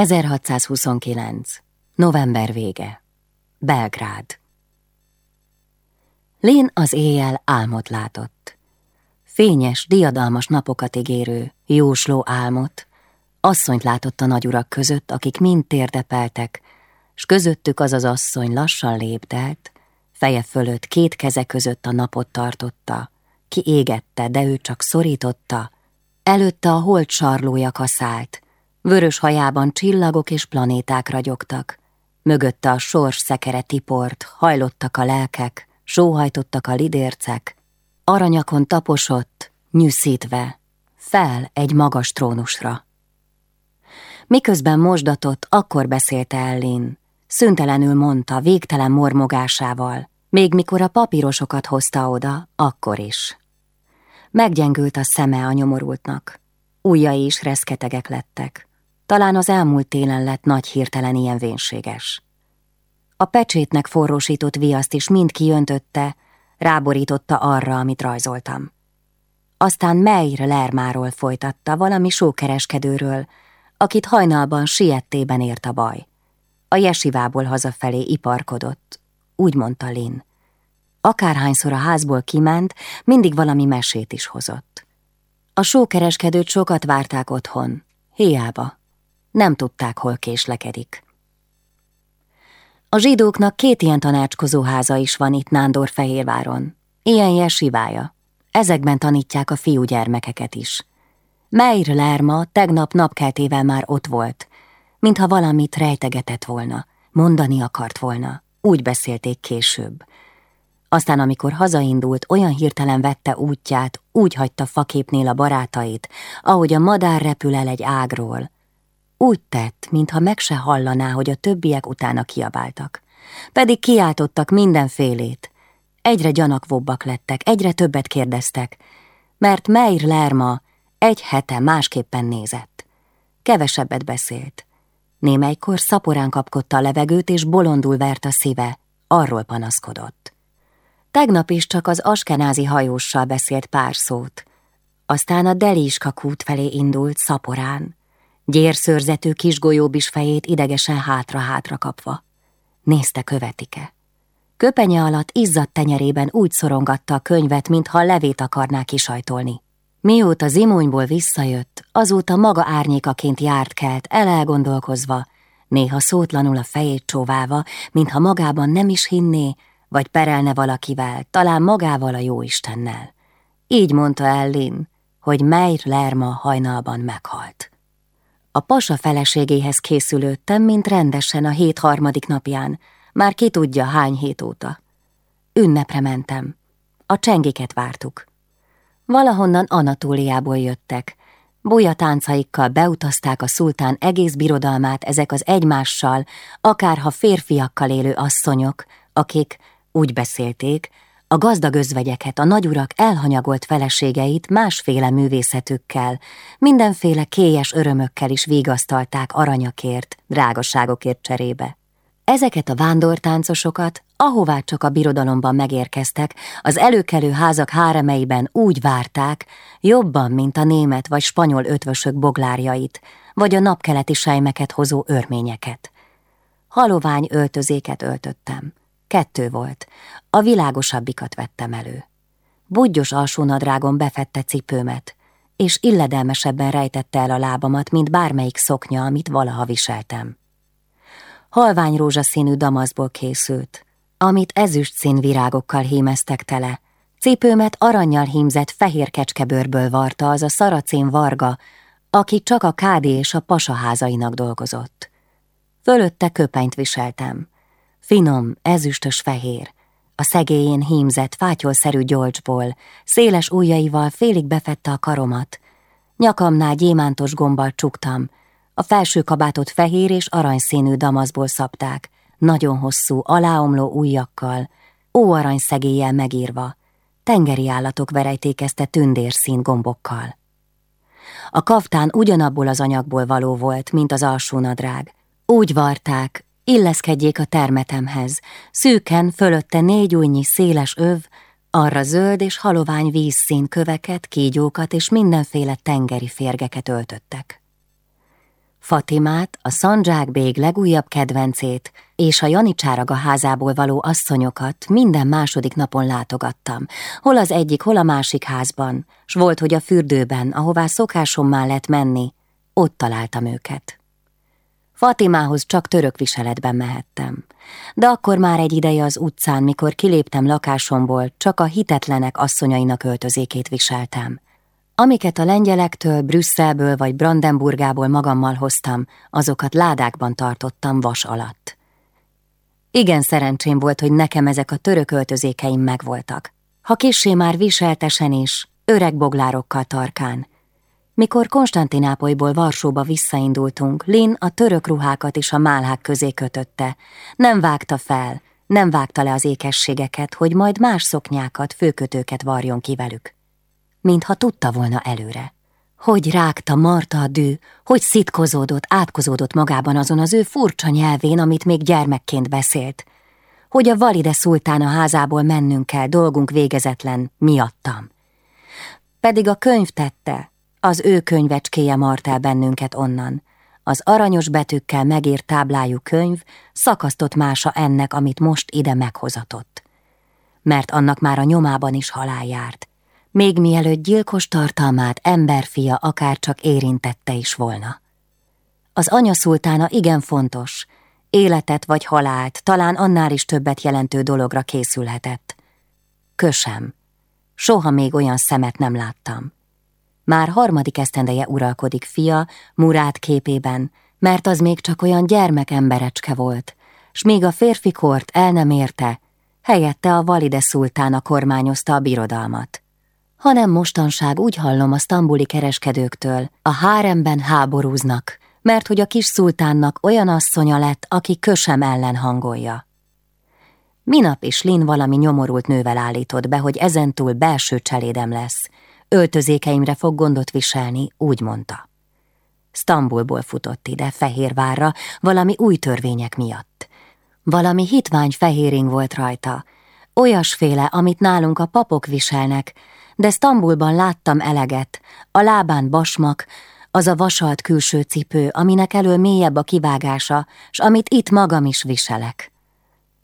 1629. November vége. Belgrád. Lén az éjjel álmot látott. Fényes, diadalmas napokat ígérő, jósló álmot. Asszonyt látott a nagyurak között, akik mind térdepeltek, s közöttük az az asszony lassan léptelt, feje fölött két keze között a napot tartotta, ki égette, de ő csak szorította, előtte a holt sarlója kaszált, Vörös hajában csillagok és planéták ragyogtak. Mögötte a sors szekere tiport, hajlottak a lelkek, sóhajtottak a lidércek. Aranyakon taposott, nyűszítve, fel egy magas trónusra. Miközben mosdatott, akkor beszélte Ellin. Szüntelenül mondta, végtelen mormogásával, még mikor a papírosokat hozta oda, akkor is. Meggyengült a szeme a nyomorultnak. Újjai is reszketegek lettek. Talán az elmúlt télen lett nagy hirtelen ilyen vénséges. A pecsétnek forrósított viaszt is mind kijöntötte, ráborította arra, amit rajzoltam. Aztán Meir Lermáról folytatta, valami sókereskedőről, akit hajnalban siettében ért a baj. A jesivából hazafelé iparkodott, úgy mondta Lin. Akárhányszor a házból kiment, mindig valami mesét is hozott. A sókereskedőt sokat várták otthon, hiába. Nem tudták, hol késlekedik. A zsidóknak két ilyen tanácskozó háza is van itt Nándor-Fehérváron. Ilyen jesivája. Ezekben tanítják a fiúgyermekeket is. Meir Lerma tegnap napkeltével már ott volt, mintha valamit rejtegetett volna, mondani akart volna. Úgy beszélték később. Aztán, amikor hazaindult, olyan hirtelen vette útját, úgy hagyta faképnél a barátait, ahogy a madár repül el egy ágról, úgy tett, mintha meg se hallaná, hogy a többiek utána kiabáltak. Pedig kiáltottak mindenfélét. Egyre gyanakvóbbak lettek, egyre többet kérdeztek, mert Meir Lerma egy hete másképpen nézett. Kevesebbet beszélt. Némelykor szaporán kapkodta a levegőt, és bolondul vert a szíve, arról panaszkodott. Tegnap is csak az askenázi hajóssal beszélt pár szót, aztán a Deliska kút felé indult szaporán, Gyérszörzető kisgolyóbis fejét idegesen hátra-hátra kapva. Nézte követike. Köpenye alatt izzadt tenyerében úgy szorongatta a könyvet, mintha a levét akarná kisajtolni. Mióta zimonyból visszajött, azóta maga árnyékaként járt kelt, elelgondolkozva, néha szótlanul a fejét csóválva, mintha magában nem is hinné, vagy perelne valakivel, talán magával a jóistennel. Így mondta Ellin, hogy Meir Lerma hajnalban meghalt. A pasa feleségéhez készülődtem, mint rendesen a hét harmadik napján, már ki tudja hány hét óta. Ünnepre mentem. A csengiket vártuk. Valahonnan Anatóliából jöttek. Búja táncaikkal beutazták a szultán egész birodalmát ezek az egymással, akárha férfiakkal élő asszonyok, akik, úgy beszélték, a gazdag özvegyeket, a nagyurak elhanyagolt feleségeit másféle művészetükkel, mindenféle kélyes örömökkel is vigasztalták aranyakért, drágaságokért cserébe. Ezeket a vándortáncosokat, ahová csak a birodalomban megérkeztek, az előkelő házak háremeiben úgy várták, jobban, mint a német vagy spanyol ötvösök boglárjait, vagy a napkeleti sejmeket hozó örményeket. Halovány öltözéket öltöttem. Kettő volt, a világosabbikat vettem elő. Budgyos alsónadrágon befette cipőmet, és illedelmesebben rejtette el a lábamat, mint bármelyik szoknya, amit valaha viseltem. Halvány rózsaszínű damaszból készült, amit ezüst szín virágokkal hímeztek tele, Cipőmet aranyjal hímzett fehér kecskebőrből varta az a szaracén varga, aki csak a kádi és a pasaházainak dolgozott. Fölötte köpenyt viseltem, Finom, ezüstös fehér, a szegélyén hímzett, fátyolszerű gyolcsból, széles ujjaival félig befette a karomat. Nyakamnál gyémántos gombbal csuktam, a felső kabátot fehér és aranyszínű damaszból szabták, nagyon hosszú, aláomló ujjakkal, óarany szegéllyel megírva, tengeri állatok verejtékezte tündérszín gombokkal. A kaftán ugyanabból az anyagból való volt, mint az alsó nadrág. Úgy varták, illeszkedjék a termetemhez, szűken fölötte négy újnyi széles öv, arra zöld és halovány vízszín köveket, kígyókat és mindenféle tengeri férgeket öltöttek. Fatimát, a Szandzsák bég legújabb kedvencét és a Janicsáraga házából való asszonyokat minden második napon látogattam, hol az egyik, hol a másik házban, s volt, hogy a fürdőben, ahová szokásommal lett menni, ott találtam őket. Fatimához csak török viseletben mehettem, de akkor már egy ideje az utcán, mikor kiléptem lakásomból, csak a hitetlenek asszonyainak öltözékét viseltem. Amiket a lengyelektől, Brüsszelből vagy Brandenburgából magammal hoztam, azokat ládákban tartottam vas alatt. Igen szerencsém volt, hogy nekem ezek a török öltözékeim megvoltak. Ha kissé már viseltesen is, öreg boglárokkal tarkán. Mikor Konstantinápolyból Varsóba visszaindultunk, Lin a török ruhákat is a málhák közé kötötte. Nem vágta fel, nem vágta le az ékességeket, hogy majd más szoknyákat, főkötőket varjon ki velük mintha tudta volna előre. Hogy rágta Marta a dű, hogy szitkozódott, átkozódott magában azon az ő furcsa nyelvén, amit még gyermekként beszélt. Hogy a valide szultán a házából mennünk kell, dolgunk végezetlen, miattam. Pedig a könyv tette, az ő könyvecskéje mart el bennünket onnan. Az aranyos betűkkel megírt táblájú könyv szakasztott mása ennek, amit most ide meghozatott. Mert annak már a nyomában is halál járt, még mielőtt gyilkos tartalmát emberfia akár csak érintette is volna. Az anya szultána igen fontos, életet vagy halált, talán annál is többet jelentő dologra készülhetett. Kösem, soha még olyan szemet nem láttam. Már harmadik esztendeje uralkodik fia, Murát képében, mert az még csak olyan gyermekemberecske volt, s még a férfi kort el nem érte, helyette a valide szultána kormányozta a birodalmat hanem mostanság úgy hallom a sztambuli kereskedőktől, a háremben háborúznak, mert hogy a kis szultánnak olyan asszonya lett, aki kösem ellen hangolja. Minap is Lin valami nyomorult nővel állított be, hogy ezentúl belső cselédem lesz, öltözékeimre fog gondot viselni, úgy mondta. Sztambulból futott ide, Fehérvárra, valami új törvények miatt. Valami hitvány fehéring volt rajta, olyasféle, amit nálunk a papok viselnek, de Sztambulban láttam eleget, a lábán basmak, az a vasalt külső cipő, aminek elől mélyebb a kivágása, s amit itt magam is viselek.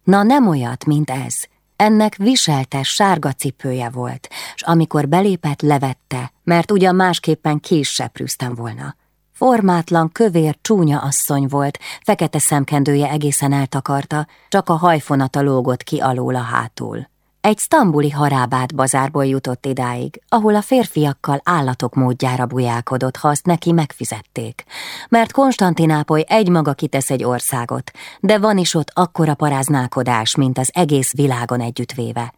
Na nem olyat, mint ez. Ennek viseltes sárga cipője volt, s amikor belépett, levette, mert ugyan másképpen ki is seprűztem volna. Formátlan, kövér, csúnya asszony volt, fekete szemkendője egészen eltakarta, csak a hajfonata lógott ki alól a hátul. Egy sztambuli harábát bazárból jutott idáig, ahol a férfiakkal állatok módjára bujálkodott, ha azt neki megfizették. Mert Konstantinápoly egymaga kitesz egy országot, de van is ott akkora paráználkodás, mint az egész világon együttvéve.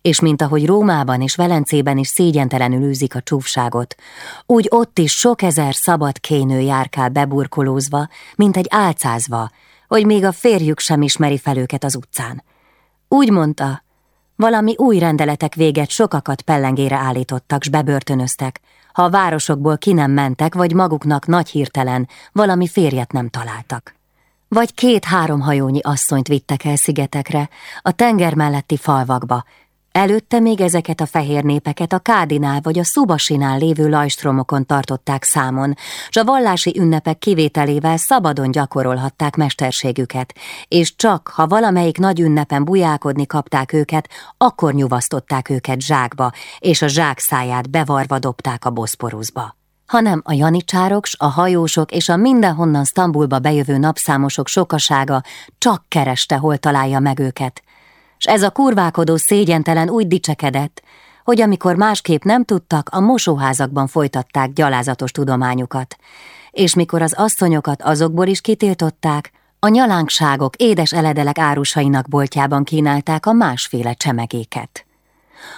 És mint ahogy Rómában és Velencében is szégyentelenül űzik a csúfságot, úgy ott is sok ezer szabad kénő járkál beburkolózva, mint egy álcázva, hogy még a férjük sem ismeri fel őket az utcán. Úgy mondta, valami új rendeletek véget sokakat pellengére állítottak, s bebörtönöztek, ha a városokból ki nem mentek, vagy maguknak nagy hirtelen valami férjet nem találtak. Vagy két-három hajónyi asszonyt vittek el szigetekre, a tenger melletti falvakba, Előtte még ezeket a fehér népeket a Kádinál vagy a Szubasinál lévő lajstromokon tartották számon, s a vallási ünnepek kivételével szabadon gyakorolhatták mesterségüket, és csak, ha valamelyik nagy ünnepen bujálkodni kapták őket, akkor nyuvasztották őket zsákba, és a zsák száját bevarva dobták a boszporuszba. Hanem a janicsárok, a hajósok és a mindenhonnan Sztambulba bejövő napszámosok sokasága csak kereste, hol találja meg őket, s ez a kurvákodó szégyentelen úgy dicsekedett, hogy amikor másképp nem tudtak, a mosóházakban folytatták gyalázatos tudományukat, és mikor az asszonyokat azokból is kitiltották, a nyalánkságok édes eledelek árusainak boltjában kínálták a másféle csemegéket.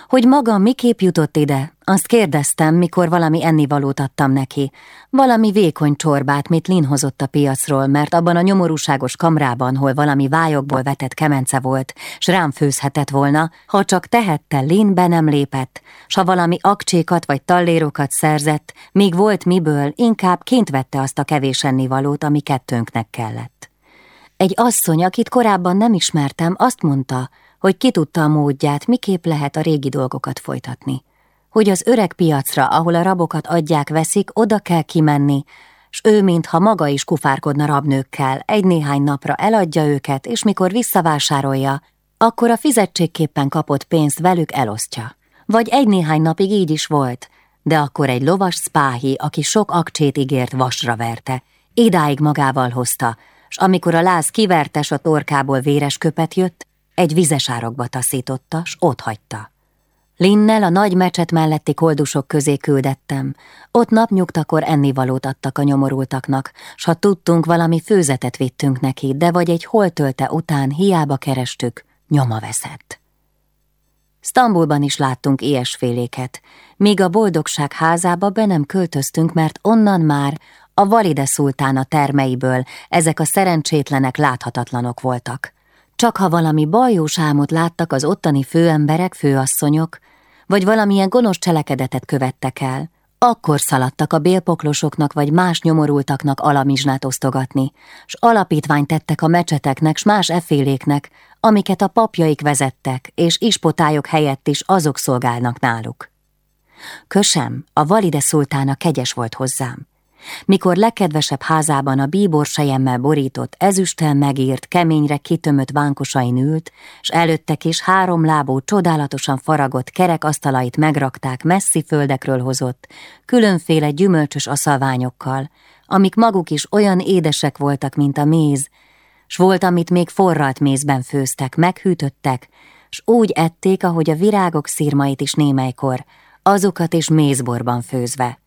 Hogy maga miképp jutott ide, azt kérdeztem, mikor valami ennivalót adtam neki. Valami vékony csorbát, mit Lin hozott a piacról, mert abban a nyomorúságos kamrában, hol valami vályokból vetett kemence volt, s rám főzhetett volna, ha csak tehette, Lin be nem lépett, s ha valami akcsékat vagy tallérokat szerzett, míg volt miből, inkább ként vette azt a kevés ennivalót, ami kettőnknek kellett. Egy asszony, akit korábban nem ismertem, azt mondta, hogy ki tudta a módját, miképp lehet a régi dolgokat folytatni. Hogy az öreg piacra, ahol a rabokat adják-veszik, oda kell kimenni, s ő mintha maga is kufárkodna rabnőkkel, egy-néhány napra eladja őket, és mikor visszavásárolja, akkor a fizetségképpen kapott pénzt velük elosztja. Vagy egy-néhány napig így is volt, de akkor egy lovas spáhi, aki sok akcsét ígért, vasra verte, idáig magával hozta, s amikor a láz kivertes a torkából véres köpet jött, egy vizes árokba taszította, s ott hagyta. Linnel a nagy mecset melletti koldusok közé küldettem. Ott napnyugtakor ennivalót adtak a nyomorultaknak, s ha tudtunk, valami főzetet vittünk neki, de vagy egy holtölte után hiába kerestük, nyoma veszett. Sztambulban is láttunk ilyesféléket, míg a boldogság házába be nem költöztünk, mert onnan már a valide szultána termeiből ezek a szerencsétlenek láthatatlanok voltak. Csak ha valami bajós álmot láttak az ottani főemberek, főasszonyok, vagy valamilyen gonosz cselekedetet követtek el, akkor szaladtak a bélpoklosoknak vagy más nyomorultaknak alamizsnát osztogatni, s alapítványt tettek a mecseteknek s más eféléknek, amiket a papjaik vezettek, és ispotályok helyett is azok szolgálnak náluk. Kösem, a valide szultána kegyes volt hozzám. Mikor legkedvesebb házában a bíbor sejemmel borított, ezüstel megírt, keményre kitömött vánkosain ült, s előttek is három lábú, csodálatosan faragott kerekasztalait megrakták messzi földekről hozott, különféle gyümölcsös aszalványokkal, amik maguk is olyan édesek voltak, mint a méz, s volt, amit még forralt mézben főztek, meghűtöttek, s úgy ették, ahogy a virágok szírmait is némelykor, azokat is mézborban főzve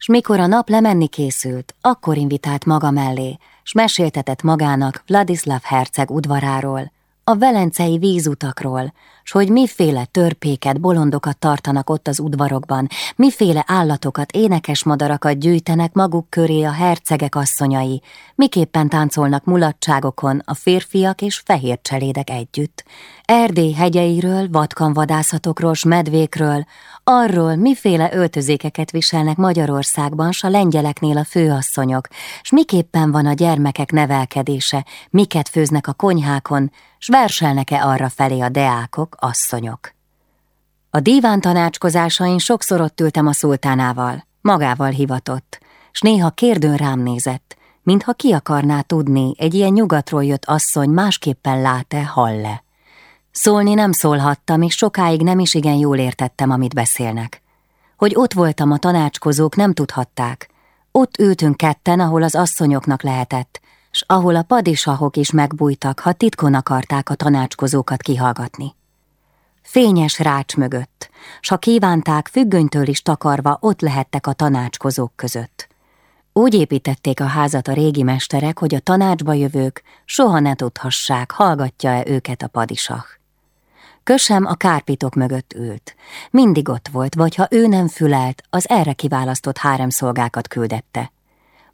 s mikor a nap lemenni készült, akkor invitált maga mellé, s meséltetett magának Vladislav herceg udvaráról, a velencei vízutakról, s hogy miféle törpéket, bolondokat tartanak ott az udvarokban, miféle állatokat, énekes madarakat gyűjtenek maguk köré a hercegek asszonyai, miképpen táncolnak mulatságokon a férfiak és fehér cselédek együtt. Erdély hegyeiről, vatkanvadászatokról s medvékről, arról, miféle öltözékeket viselnek Magyarországban s a lengyeleknél a főasszonyok, s miképpen van a gyermekek nevelkedése, miket főznek a konyhákon, s verselnek-e arra felé a deákok, asszonyok. A díván tanácskozásain sokszor ott ültem a szultánával, magával hivatott, s néha kérdőn rám nézett, mintha ki akarná tudni, egy ilyen nyugatról jött asszony másképpen lát-e, hall-e. Szólni nem szólhattam, és sokáig nem is igen jól értettem, amit beszélnek. Hogy ott voltam, a tanácskozók nem tudhatták. Ott ültünk ketten, ahol az asszonyoknak lehetett, s ahol a padisahok is megbújtak, ha titkon akarták a tanácskozókat kihallgatni. Fényes rács mögött, s ha kívánták, függönytől is takarva ott lehettek a tanácskozók között. Úgy építették a házat a régi mesterek, hogy a tanácsba jövők soha ne tudhassák, hallgatja-e őket a padisah. Kösem a kárpitok mögött ült. Mindig ott volt, vagy ha ő nem fülelt, az erre kiválasztott háremszolgákat küldette.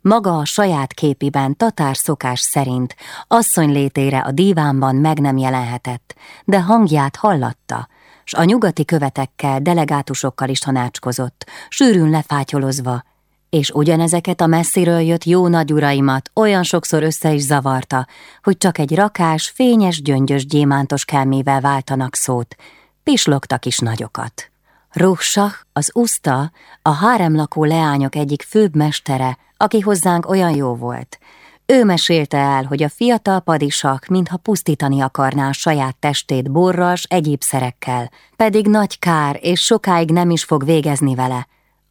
Maga a saját képiben tatár szokás szerint asszony létére a dívánban meg nem jelenhetett, de hangját hallatta, s a nyugati követekkel, delegátusokkal is tanácskozott, sűrűn lefátyolozva, és ugyanezeket a messziről jött jó nagyuraimat olyan sokszor össze is zavarta, hogy csak egy rakás, fényes, gyöngyös gyémántos kelmével váltanak szót, pislogtak is nagyokat. Ruhsah, az uszta, a háremlakó leányok egyik főbb mestere, aki hozzánk olyan jó volt. Ő mesélte el, hogy a fiatal padisak mintha pusztítani akarná a saját testét borras egyéb szerekkel, pedig nagy kár, és sokáig nem is fog végezni vele,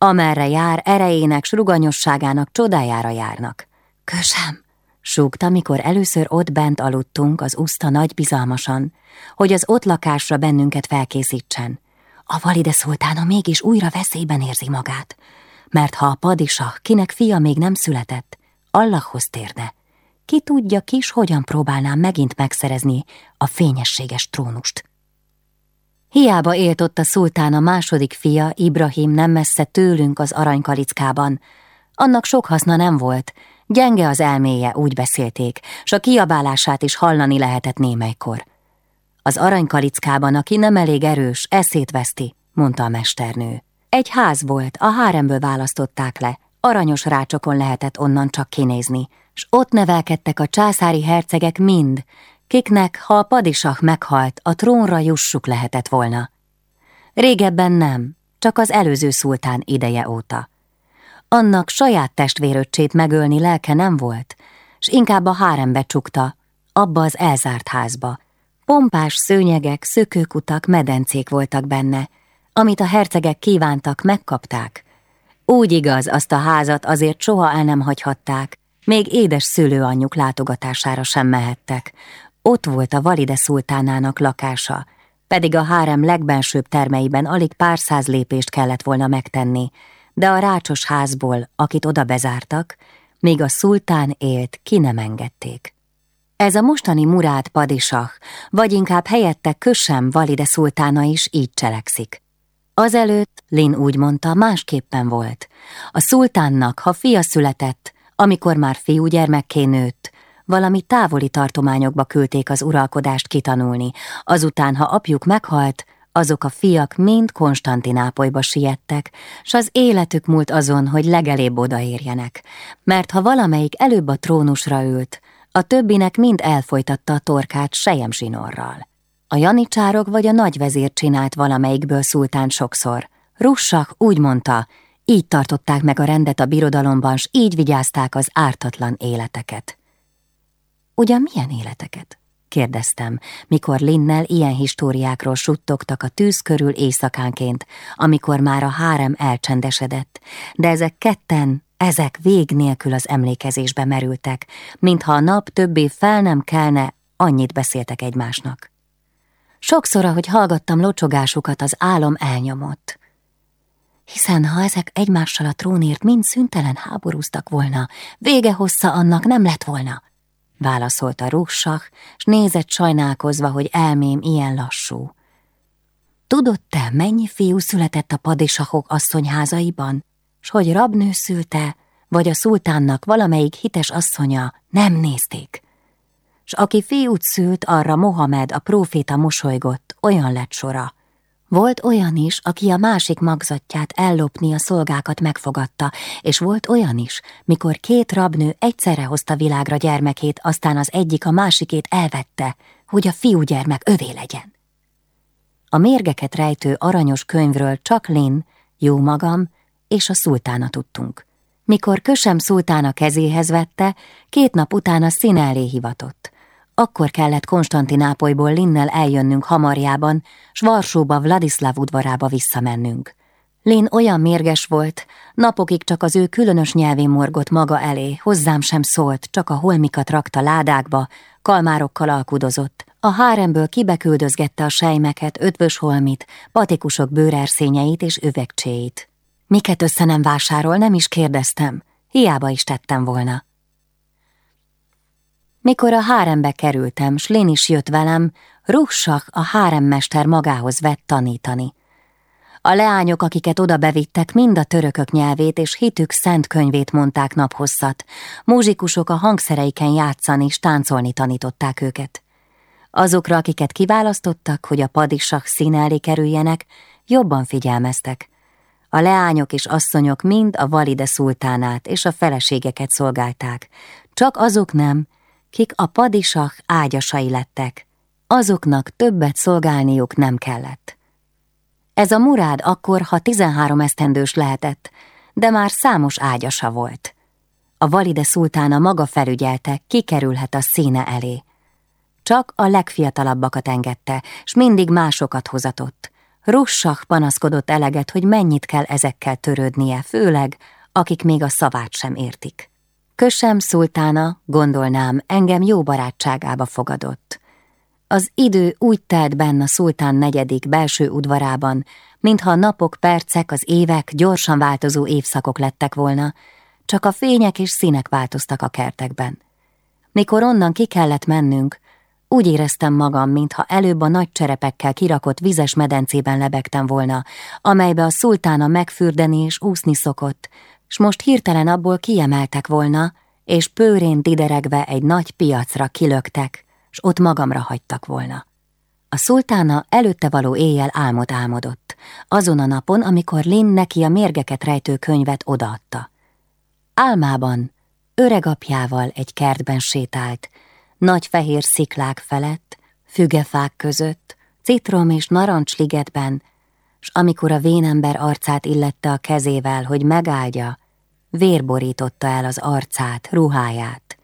Amerre jár, erejének, sruganyosságának csodájára járnak. Kösem, súgta, mikor először ott bent aludtunk, az uszta nagy bizalmasan, hogy az ott lakásra bennünket felkészítsen. A valide szultána mégis újra veszélyben érzi magát, mert ha a padisa, kinek fia még nem született, Allahhoz térne, ki tudja kis, hogyan próbálnám megint megszerezni a fényességes trónust. Hiába élt ott a szultán a második fia, Ibrahim nem messze tőlünk az aranykalickában. Annak sok haszna nem volt, gyenge az elméje, úgy beszélték, s a kiabálását is hallani lehetett némelykor. Az aranykalickában, aki nem elég erős, eszét veszti, mondta a mesternő. Egy ház volt, a háremből választották le, aranyos rácsokon lehetett onnan csak kinézni, s ott nevelkedtek a császári hercegek mind, kiknek, ha a padisah meghalt, a trónra jussuk lehetett volna. Régebben nem, csak az előző szultán ideje óta. annak saját testvéröccsét megölni lelke nem volt, s inkább a hárembe csukta, abba az elzárt házba. Pompás szőnyegek, szökőkutak, medencék voltak benne, amit a hercegek kívántak, megkapták. Úgy igaz, azt a házat azért soha el nem hagyhatták, még édes szülőanyjuk látogatására sem mehettek. Ott volt a Valide szultánának lakása, pedig a hárem legbensőbb termeiben alig pár száz lépést kellett volna megtenni, de a rácsos házból, akit oda bezártak, még a szultán élt, ki nem engedték. Ez a mostani Murád padisah, vagy inkább helyette Kösem Valide szultána is így cselekszik. Azelőtt, Lin úgy mondta, másképpen volt. A szultánnak, ha fia született, amikor már fiúgyermekké nőtt, valami távoli tartományokba küldték az uralkodást kitanulni, azután, ha apjuk meghalt, azok a fiak mind Konstantinápolyba siettek, s az életük múlt azon, hogy legelébb odaérjenek, mert ha valamelyik előbb a trónusra ült, a többinek mind elfolytatta a torkát sejem zsinorral. A janicsárok vagy a nagyvezér csinált valamelyikből szultán sokszor. Russak úgy mondta, így tartották meg a rendet a birodalomban, s így vigyázták az ártatlan életeket. Ugyan milyen életeket? kérdeztem, mikor Linnel ilyen históriákról suttogtak a tűz körül éjszakánként, amikor már a hárem elcsendesedett, de ezek ketten, ezek vég nélkül az emlékezésbe merültek, mintha a nap többé fel nem kelne, annyit beszéltek egymásnak. Sokszor, ahogy hallgattam locsogásukat, az álom elnyomott. Hiszen ha ezek egymással a trónért mind szüntelen háborúztak volna, vége hossza annak nem lett volna, válaszolta Rússak, s nézett sajnálkozva, hogy elmém ilyen lassú. Tudod te, mennyi fiú született a padisahok asszonyházaiban, s hogy rabnő szülte, vagy a szultánnak valamelyik hites asszonya nem nézték? S aki fiút szült, arra Mohamed, a próféta mosolygott, olyan lett sora. Volt olyan is, aki a másik magzatját ellopni a szolgákat megfogadta, és volt olyan is, mikor két rabnő egyszerre hozta világra gyermekét, aztán az egyik a másikét elvette, hogy a fiúgyermek övé legyen. A mérgeket rejtő aranyos könyvről csak Lin, jó magam és a szultána tudtunk. Mikor Kösem szultána kezéhez vette, két nap után a szín elé hivatott. Akkor kellett Konstantinápolyból Linnel eljönnünk hamarjában, s Varsóba Vladislav udvarába visszamennünk. Lin olyan mérges volt, napokig csak az ő különös nyelvén morgott maga elé, hozzám sem szólt, csak a holmikat rakta ládákba, kalmárokkal alkudozott. A háremből kibeküldözgette a sejmeket, ötvös holmit, patikusok bőrerszényeit és üvegcséit. Miket össze nem vásárol, nem is kérdeztem, hiába is tettem volna. Mikor a hárembe kerültem, s Lén is jött velem, Russak a háremmester magához vett tanítani. A leányok, akiket oda bevittek, mind a törökök nyelvét és hitük szent könyvét mondták naphosszat. Múzsikusok a hangszereiken játszani és táncolni tanították őket. Azokra, akiket kiválasztottak, hogy a padisak színe elé kerüljenek, jobban figyelmeztek. A leányok és asszonyok mind a valide szultánát és a feleségeket szolgálták, csak azok nem, kik a padisak ágyasai lettek, azoknak többet szolgálniuk nem kellett. Ez a murád akkor, ha tizenhárom esztendős lehetett, de már számos ágyasa volt. A valide szultána maga felügyelte, kikerülhet a színe elé. Csak a legfiatalabbakat engedte, s mindig másokat hozatott. Russak panaszkodott eleget, hogy mennyit kell ezekkel törődnie, főleg, akik még a szavát sem értik. Kösem szultána, gondolnám, engem jó barátságába fogadott. Az idő úgy telt benn a szultán negyedik belső udvarában, mintha a napok, percek, az évek gyorsan változó évszakok lettek volna, csak a fények és színek változtak a kertekben. Mikor onnan ki kellett mennünk, úgy éreztem magam, mintha előbb a nagy cserepekkel kirakott vizes medencében lebegtem volna, amelybe a szultána megfürdeni és úszni szokott, s most hirtelen abból kiemeltek volna, és pőrén dideregve egy nagy piacra kilöktek, s ott magamra hagytak volna. A szultána előtte való éjjel álmot álmodott, azon a napon, amikor Lin neki a mérgeket rejtő könyvet odaadta. Álmában öregapjával egy kertben sétált, nagy fehér sziklák felett, fügefák között, citrom és narancsligetben, s amikor a vénember arcát illette a kezével, hogy megáldja, vér borította el az arcát, ruháját.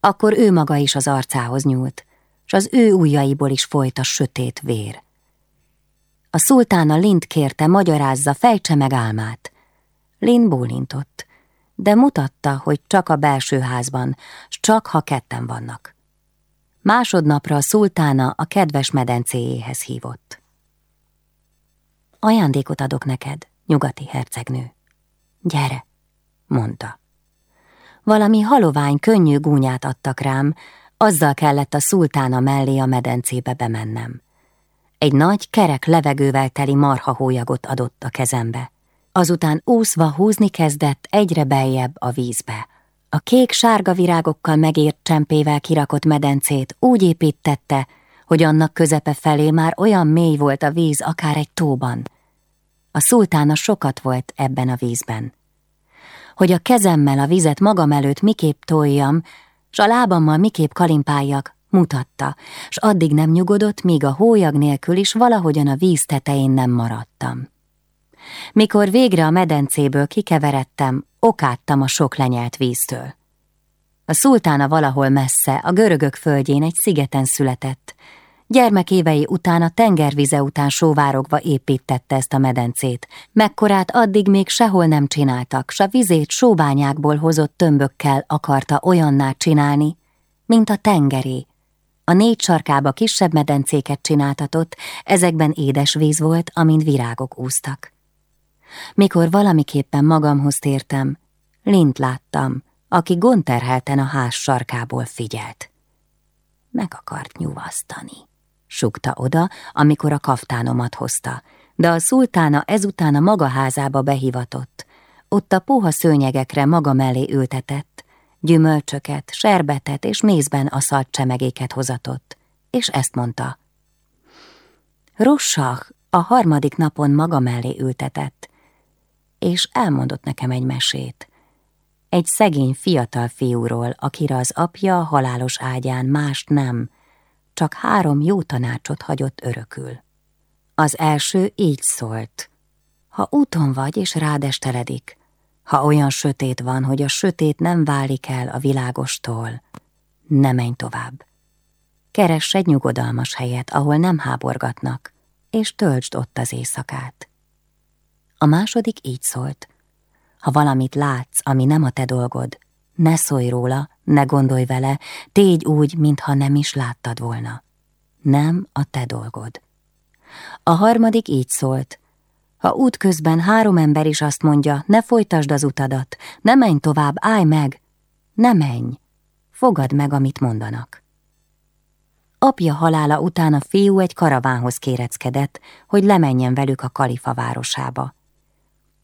Akkor ő maga is az arcához nyúlt, s az ő ujjaiból is folyt a sötét vér. A szultána Lind kérte, magyarázza, fejtse meg álmát. Lind bólintott, de mutatta, hogy csak a belső házban, s csak ha ketten vannak. Másodnapra a szultána a kedves medencéjéhez hívott. Ajándékot adok neked, nyugati hercegnő. Gyere, mondta. Valami halovány, könnyű gúnyát adtak rám, azzal kellett a szultána mellé a medencébe bemennem. Egy nagy, kerek levegővel teli marha hólyagot adott a kezembe. Azután úszva húzni kezdett egyre beljebb a vízbe. A kék-sárga virágokkal megért csempével kirakott medencét úgy építette, hogy annak közepe felé már olyan mély volt a víz, akár egy tóban. A szultána sokat volt ebben a vízben. Hogy a kezemmel a vizet magam előtt miképp toljam, s a lábammal miképp kalimpáljak, mutatta, s addig nem nyugodott, míg a hólyag nélkül is valahogyan a víz tetején nem maradtam. Mikor végre a medencéből kikeveredtem, okáttam a sok lenyelt víztől. A szultána valahol messze, a görögök földjén egy szigeten született. Gyermekévei után a tengervize után sóvárogva építette ezt a medencét, mekkorát addig még sehol nem csináltak, s a vizét sóbányákból hozott tömbökkel akarta olyanná csinálni, mint a tengeré. A négy sarkába kisebb medencéket csináltatott, ezekben édes víz volt, amint virágok úztak. Mikor valamiképpen magamhoz tértem, Lint láttam, aki gonterhelten a ház sarkából figyelt. Meg akart nyugasztani, sukta oda, amikor a kaftánomat hozta, de a szultána ezután a maga házába behivatott. Ott a puha szőnyegekre maga mellé ültetett, gyümölcsöket, serbetet és mézben aszalt csemegéket hozatott, és ezt mondta. Rossach a harmadik napon maga mellé ültetett, és elmondott nekem egy mesét. Egy szegény fiatal fiúról, akire az apja halálos ágyán mást nem, csak három jó tanácsot hagyott örökül. Az első így szólt. Ha úton vagy és rádesteledik, ha olyan sötét van, hogy a sötét nem válik el a világostól, ne menj tovább. Keress egy nyugodalmas helyet, ahol nem háborgatnak, és töltsd ott az éjszakát. A második így szólt. Ha valamit látsz, ami nem a te dolgod, ne szólj róla, ne gondolj vele, tégy úgy, mintha nem is láttad volna. Nem a te dolgod. A harmadik így szólt. Ha útközben három ember is azt mondja, ne folytasd az utadat, ne menj tovább, állj meg, ne menj, fogad meg, amit mondanak. Apja halála után a fiú egy karavánhoz kéreckedett, hogy lemenjen velük a kalifa városába.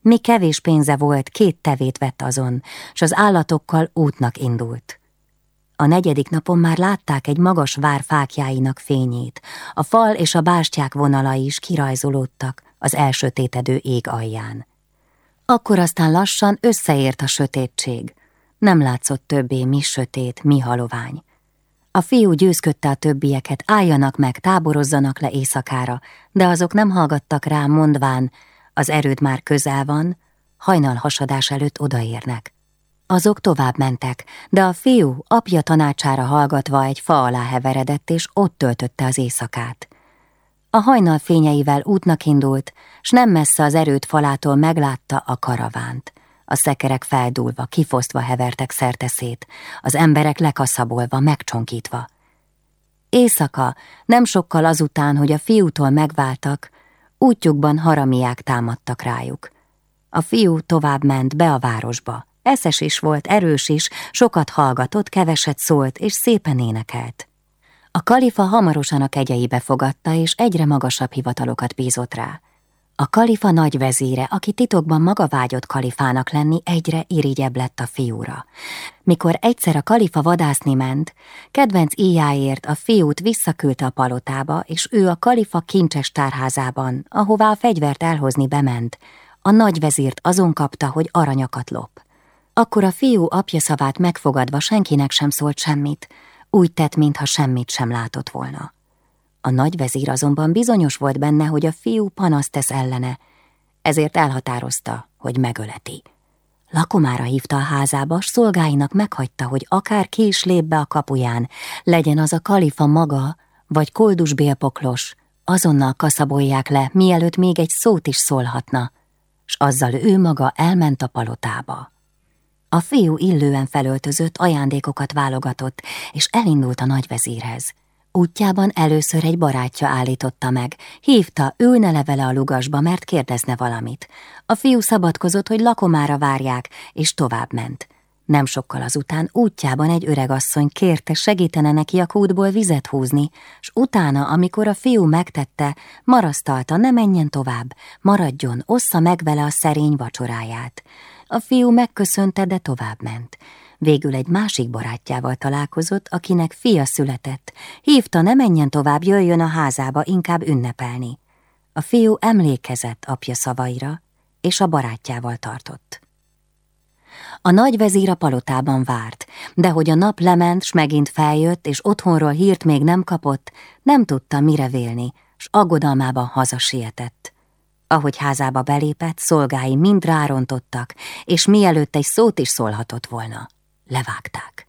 Mi kevés pénze volt, két tevét vett azon, s az állatokkal útnak indult. A negyedik napon már látták egy magas vár fákjáinak fényét, a fal és a bástyák vonalai is kirajzolódtak az elsötétedő ég alján. Akkor aztán lassan összeért a sötétség. Nem látszott többé mi sötét, mi halovány. A fiú győzködte a többieket, álljanak meg, táborozzanak le éjszakára, de azok nem hallgattak rá, mondván, az erőd már közel van, hajnal hasadás előtt odaérnek. Azok tovább mentek, de a fiú apja tanácsára hallgatva egy fa alá heveredett, és ott töltötte az éjszakát. A hajnal fényeivel útnak indult, s nem messze az erőd falától meglátta a karavánt. A szekerek feldúlva, kifosztva hevertek szerteszét, az emberek lekaszabolva, megcsonkítva. Éjszaka, nem sokkal azután, hogy a fiútól megváltak, Útjukban haramiák támadtak rájuk. A fiú tovább ment be a városba. Eszes is volt, erős is, sokat hallgatott, keveset szólt, és szépen énekelt. A kalifa hamarosan a kegyeibe fogadta, és egyre magasabb hivatalokat bízott rá. A kalifa nagy vezére, aki titokban maga vágyott kalifának lenni, egyre irigyebb lett a fiúra. Mikor egyszer a kalifa vadászni ment, kedvenc íjáért a fiút visszaküldte a palotába, és ő a kalifa kincses tárházában, ahová a fegyvert elhozni bement, a nagy vezírt azon kapta, hogy aranyakat lop. Akkor a fiú apja szavát megfogadva senkinek sem szólt semmit, úgy tett, mintha semmit sem látott volna. A nagyvezír azonban bizonyos volt benne, hogy a fiú panaszt tesz ellene, ezért elhatározta, hogy megöleti. Lakomára hívta a házába, s szolgáinak meghagyta, hogy akár ki is lép be a kapuján, legyen az a kalifa maga, vagy koldus bélpoklos, azonnal kaszabolják le, mielőtt még egy szót is szólhatna, s azzal ő maga elment a palotába. A fiú illően felöltözött, ajándékokat válogatott, és elindult a nagyvezírhez. Útjában először egy barátja állította meg, hívta, ülne le a lugasba, mert kérdezne valamit. A fiú szabadkozott, hogy lakomára várják, és tovább ment. Nem sokkal azután útjában egy öregasszony kérte segítene neki a kútból vizet húzni, s utána, amikor a fiú megtette, marasztalta, ne menjen tovább, maradjon, ossza meg vele a szerény vacsoráját. A fiú megköszönte, de tovább ment. Végül egy másik barátjával találkozott, akinek fia született. Hívta, ne menjen tovább, jöjjön a házába, inkább ünnepelni. A fiú emlékezett apja szavaira, és a barátjával tartott. A nagy vezír a palotában várt, de hogy a nap lement, s megint feljött, és otthonról hírt még nem kapott, nem tudta mire vélni, s aggodalmában hazasietett. Ahogy házába belépett, szolgái mind rárontottak, és mielőtt egy szót is szólhatott volna, levágták.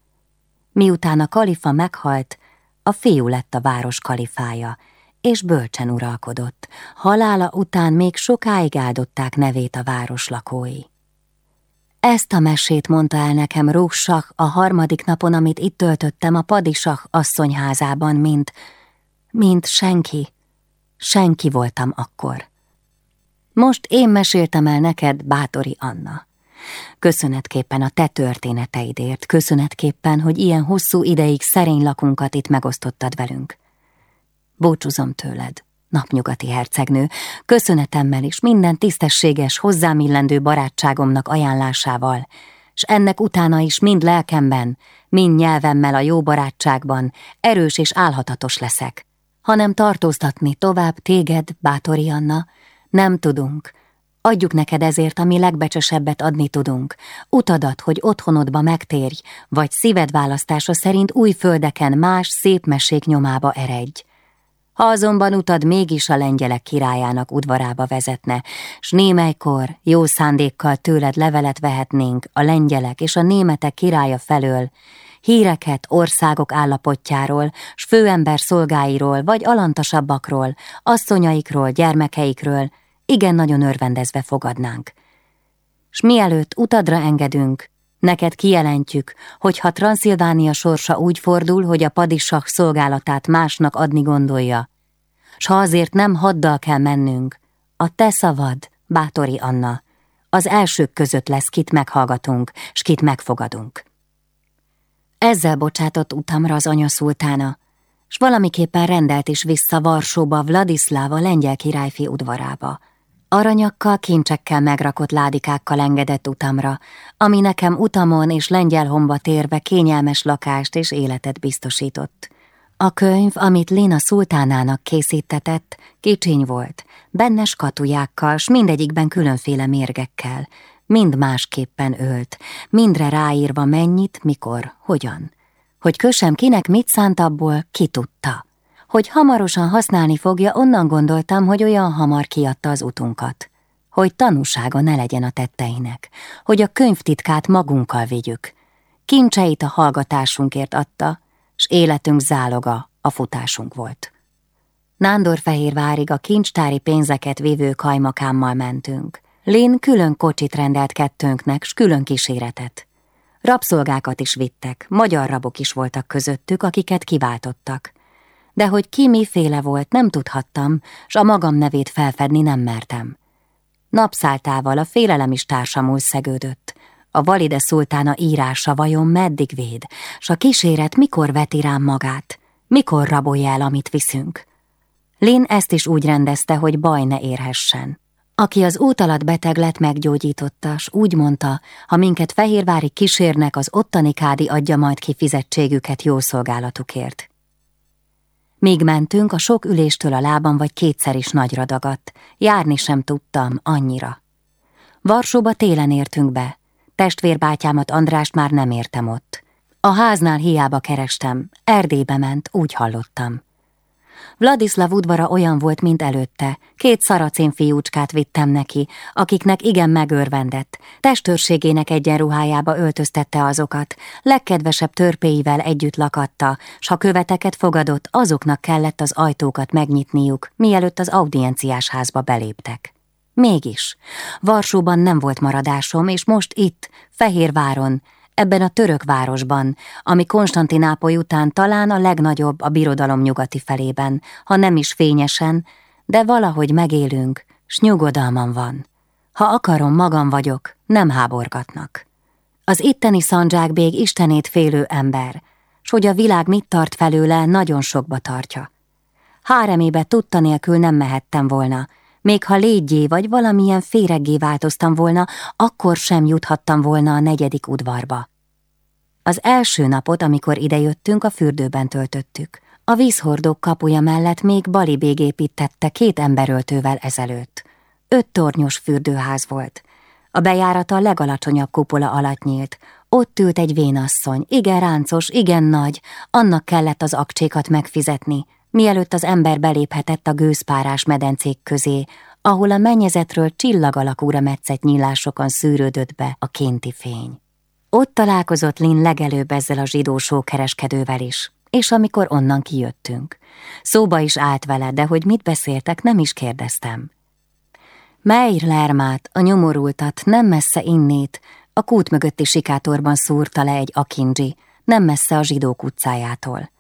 Miután a kalifa meghalt, a fiú lett a város kalifája, és bölcsen uralkodott. Halála után még sokáig áldották nevét a város lakói. Ezt a mesét mondta el nekem Rússak a harmadik napon, amit itt töltöttem a padisak asszonyházában, mint, mint senki. Senki voltam akkor. Most én meséltem el neked, Bátori Anna. Köszönetképpen a te történeteidért, köszönetképpen, hogy ilyen hosszú ideig szerény lakunkat itt megosztottad velünk. Búcsúzom tőled, napnyugati hercegnő, köszönetemmel is minden tisztességes, hozzámillendő barátságomnak ajánlásával, s ennek utána is mind lelkemben, mind nyelvemmel a jó barátságban erős és álhatatos leszek, hanem tartóztatni tovább téged, bátori Anna, nem tudunk. Adjuk neked ezért, ami legbecsesebbet adni tudunk. Utadat, hogy otthonodba megtérj, vagy szíved választása szerint új földeken más szép mesék nyomába eredj. Ha azonban utad mégis a lengyelek királyának udvarába vezetne, s némelykor jó szándékkal tőled levelet vehetnénk a lengyelek és a németek királya felől, híreket országok állapotjáról, s főember szolgáiról, vagy alantasabbakról, asszonyaikról, gyermekeikről, igen nagyon örvendezve fogadnánk. S mielőtt utadra engedünk, neked kijelentjük, hogy ha Transzilvánia sorsa úgy fordul, hogy a padisak szolgálatát másnak adni gondolja, s ha azért nem haddal kell mennünk, a te szavad, bátori Anna, az elsők között lesz, kit meghallgatunk, s kit megfogadunk. Ezzel bocsátott utamra az anya szultána, s valamiképpen rendelt is vissza Varsóba Vladislava lengyel királyfi udvarába, Aranyakkal, kincsekkel megrakott ládikákkal engedett utamra, ami nekem utamon és lengyelhomba térve kényelmes lakást és életet biztosított. A könyv, amit Lina szultánának készítetett, kicsiny volt, benne skatujákkal, s mindegyikben különféle mérgekkel, mind másképpen ölt, mindre ráírva mennyit, mikor, hogyan. Hogy kösem kinek mit szánt abból, ki tudta hogy hamarosan használni fogja, onnan gondoltam, hogy olyan hamar kiadta az utunkat. Hogy tanúsága ne legyen a tetteinek, hogy a könyvtitkát magunkkal vigyük. Kincseit a hallgatásunkért adta, s életünk záloga a futásunk volt. Nándorfehérvárig a kincstári pénzeket vívő kajmakámmal mentünk. Lin külön kocsit rendelt kettőnknek, s külön kíséretet. Rabszolgákat is vittek, magyar rabok is voltak közöttük, akiket kiváltottak de hogy ki miféle volt, nem tudhattam, s a magam nevét felfedni nem mertem. Napszáltával a félelem is társamul szegődött. A valide szultána írása vajon meddig véd, s a kíséret mikor veti rám magát, mikor rabolja el, amit viszünk. Lin ezt is úgy rendezte, hogy baj ne érhessen. Aki az út alatt beteg lett, meggyógyította, s úgy mondta, ha minket Fehérvári kísérnek, az ottani kádi adja majd ki fizetségüket jó szolgálatukért. Míg mentünk, a sok üléstől a lábam vagy kétszer is nagyra dagadt. Járni sem tudtam, annyira. Varsóba télen értünk be. Testvérbátyámat Andrást már nem értem ott. A háznál hiába kerestem, Erdélybe ment, úgy hallottam. Vladislav udvara olyan volt, mint előtte. Két szaracén fiúcskát vittem neki, akiknek igen megörvendett. Testőrségének egyenruhájába öltöztette azokat, legkedvesebb törpéivel együtt lakatta, s ha követeket fogadott, azoknak kellett az ajtókat megnyitniuk, mielőtt az audienciás házba beléptek. Mégis, Varsóban nem volt maradásom, és most itt, Fehérváron, ebben a török városban, ami Konstantinápoly után talán a legnagyobb a birodalom nyugati felében, ha nem is fényesen, de valahogy megélünk, s nyugodalman van. Ha akarom, magam vagyok, nem háborgatnak. Az itteni szandzsákbég istenét félő ember, s hogy a világ mit tart felőle, nagyon sokba tartja. Háremébe tudta nélkül nem mehettem volna, még ha légyé vagy valamilyen féreggé változtam volna, akkor sem juthattam volna a negyedik udvarba. Az első napot, amikor idejöttünk, a fürdőben töltöttük. A vízhordók kapuja mellett még Balibég építette két emberöltővel ezelőtt. Öt tornyos fürdőház volt. A bejárata a legalacsonyabb kupola alatt nyílt. Ott ült egy vénasszony, igen ráncos, igen nagy, annak kellett az akcsékat megfizetni, mielőtt az ember beléphetett a gőzpárás medencék közé, ahol a mennyezetről csillag alakúra metszett nyílásokon szűrődött be a kinti fény. Ott találkozott Lin legelőbb ezzel a zsidó kereskedővel is, és amikor onnan kijöttünk. Szóba is állt vele, de hogy mit beszéltek, nem is kérdeztem. Meir Lermát, a nyomorultat, nem messze innét, a kút mögötti sikátorban szúrta le egy akindzsi, nem messze a zsidók utcájától.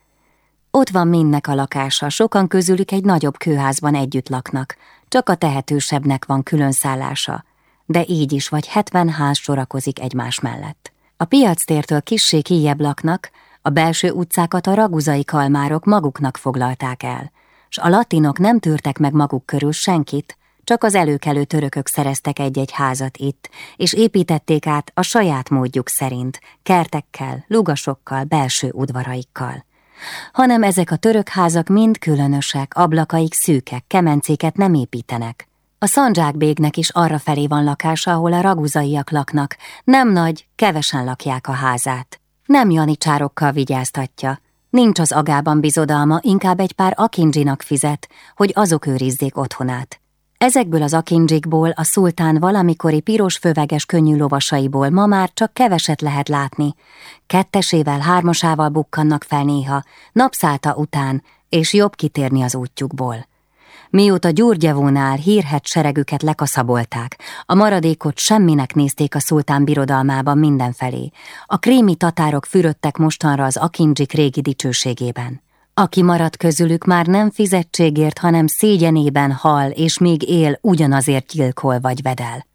Ott van mindnek a lakása, sokan közülük egy nagyobb kőházban együtt laknak, csak a tehetősebbnek van külön szállása, de így is vagy hetven ház sorakozik egymás mellett. A piactértől kissé kijebb laknak, a belső utcákat a raguzai kalmárok maguknak foglalták el, s a latinok nem tűrtek meg maguk körül senkit, csak az előkelő törökök szereztek egy-egy házat itt, és építették át a saját módjuk szerint, kertekkel, lugasokkal, belső udvaraikkal hanem ezek a török házak mind különösek, ablakaik szűkek, kemencéket nem építenek. A szandzsákbégnek is arra felé van lakása, ahol a raguzaiak laknak. Nem nagy, kevesen lakják a házát. Nem janicsárokkal vigyáztatja. Nincs az agában bizodalma, inkább egy pár akindzsinak fizet, hogy azok őrizzék otthonát. Ezekből az akindzsikból a szultán valamikori piros föveges könnyű lovasaiból ma már csak keveset lehet látni. Kettesével, hármasával bukkannak fel néha, napszálta után, és jobb kitérni az útjukból. Mióta Gyurgyevónál hírhet seregüket lekaszabolták, a maradékot semminek nézték a szultán birodalmában mindenfelé. A krémi tatárok fürödtek mostanra az akindzsik régi dicsőségében. Aki maradt közülük már nem fizetségért, hanem szégyenében hal, és még él, ugyanazért gyilkol vagy vedel.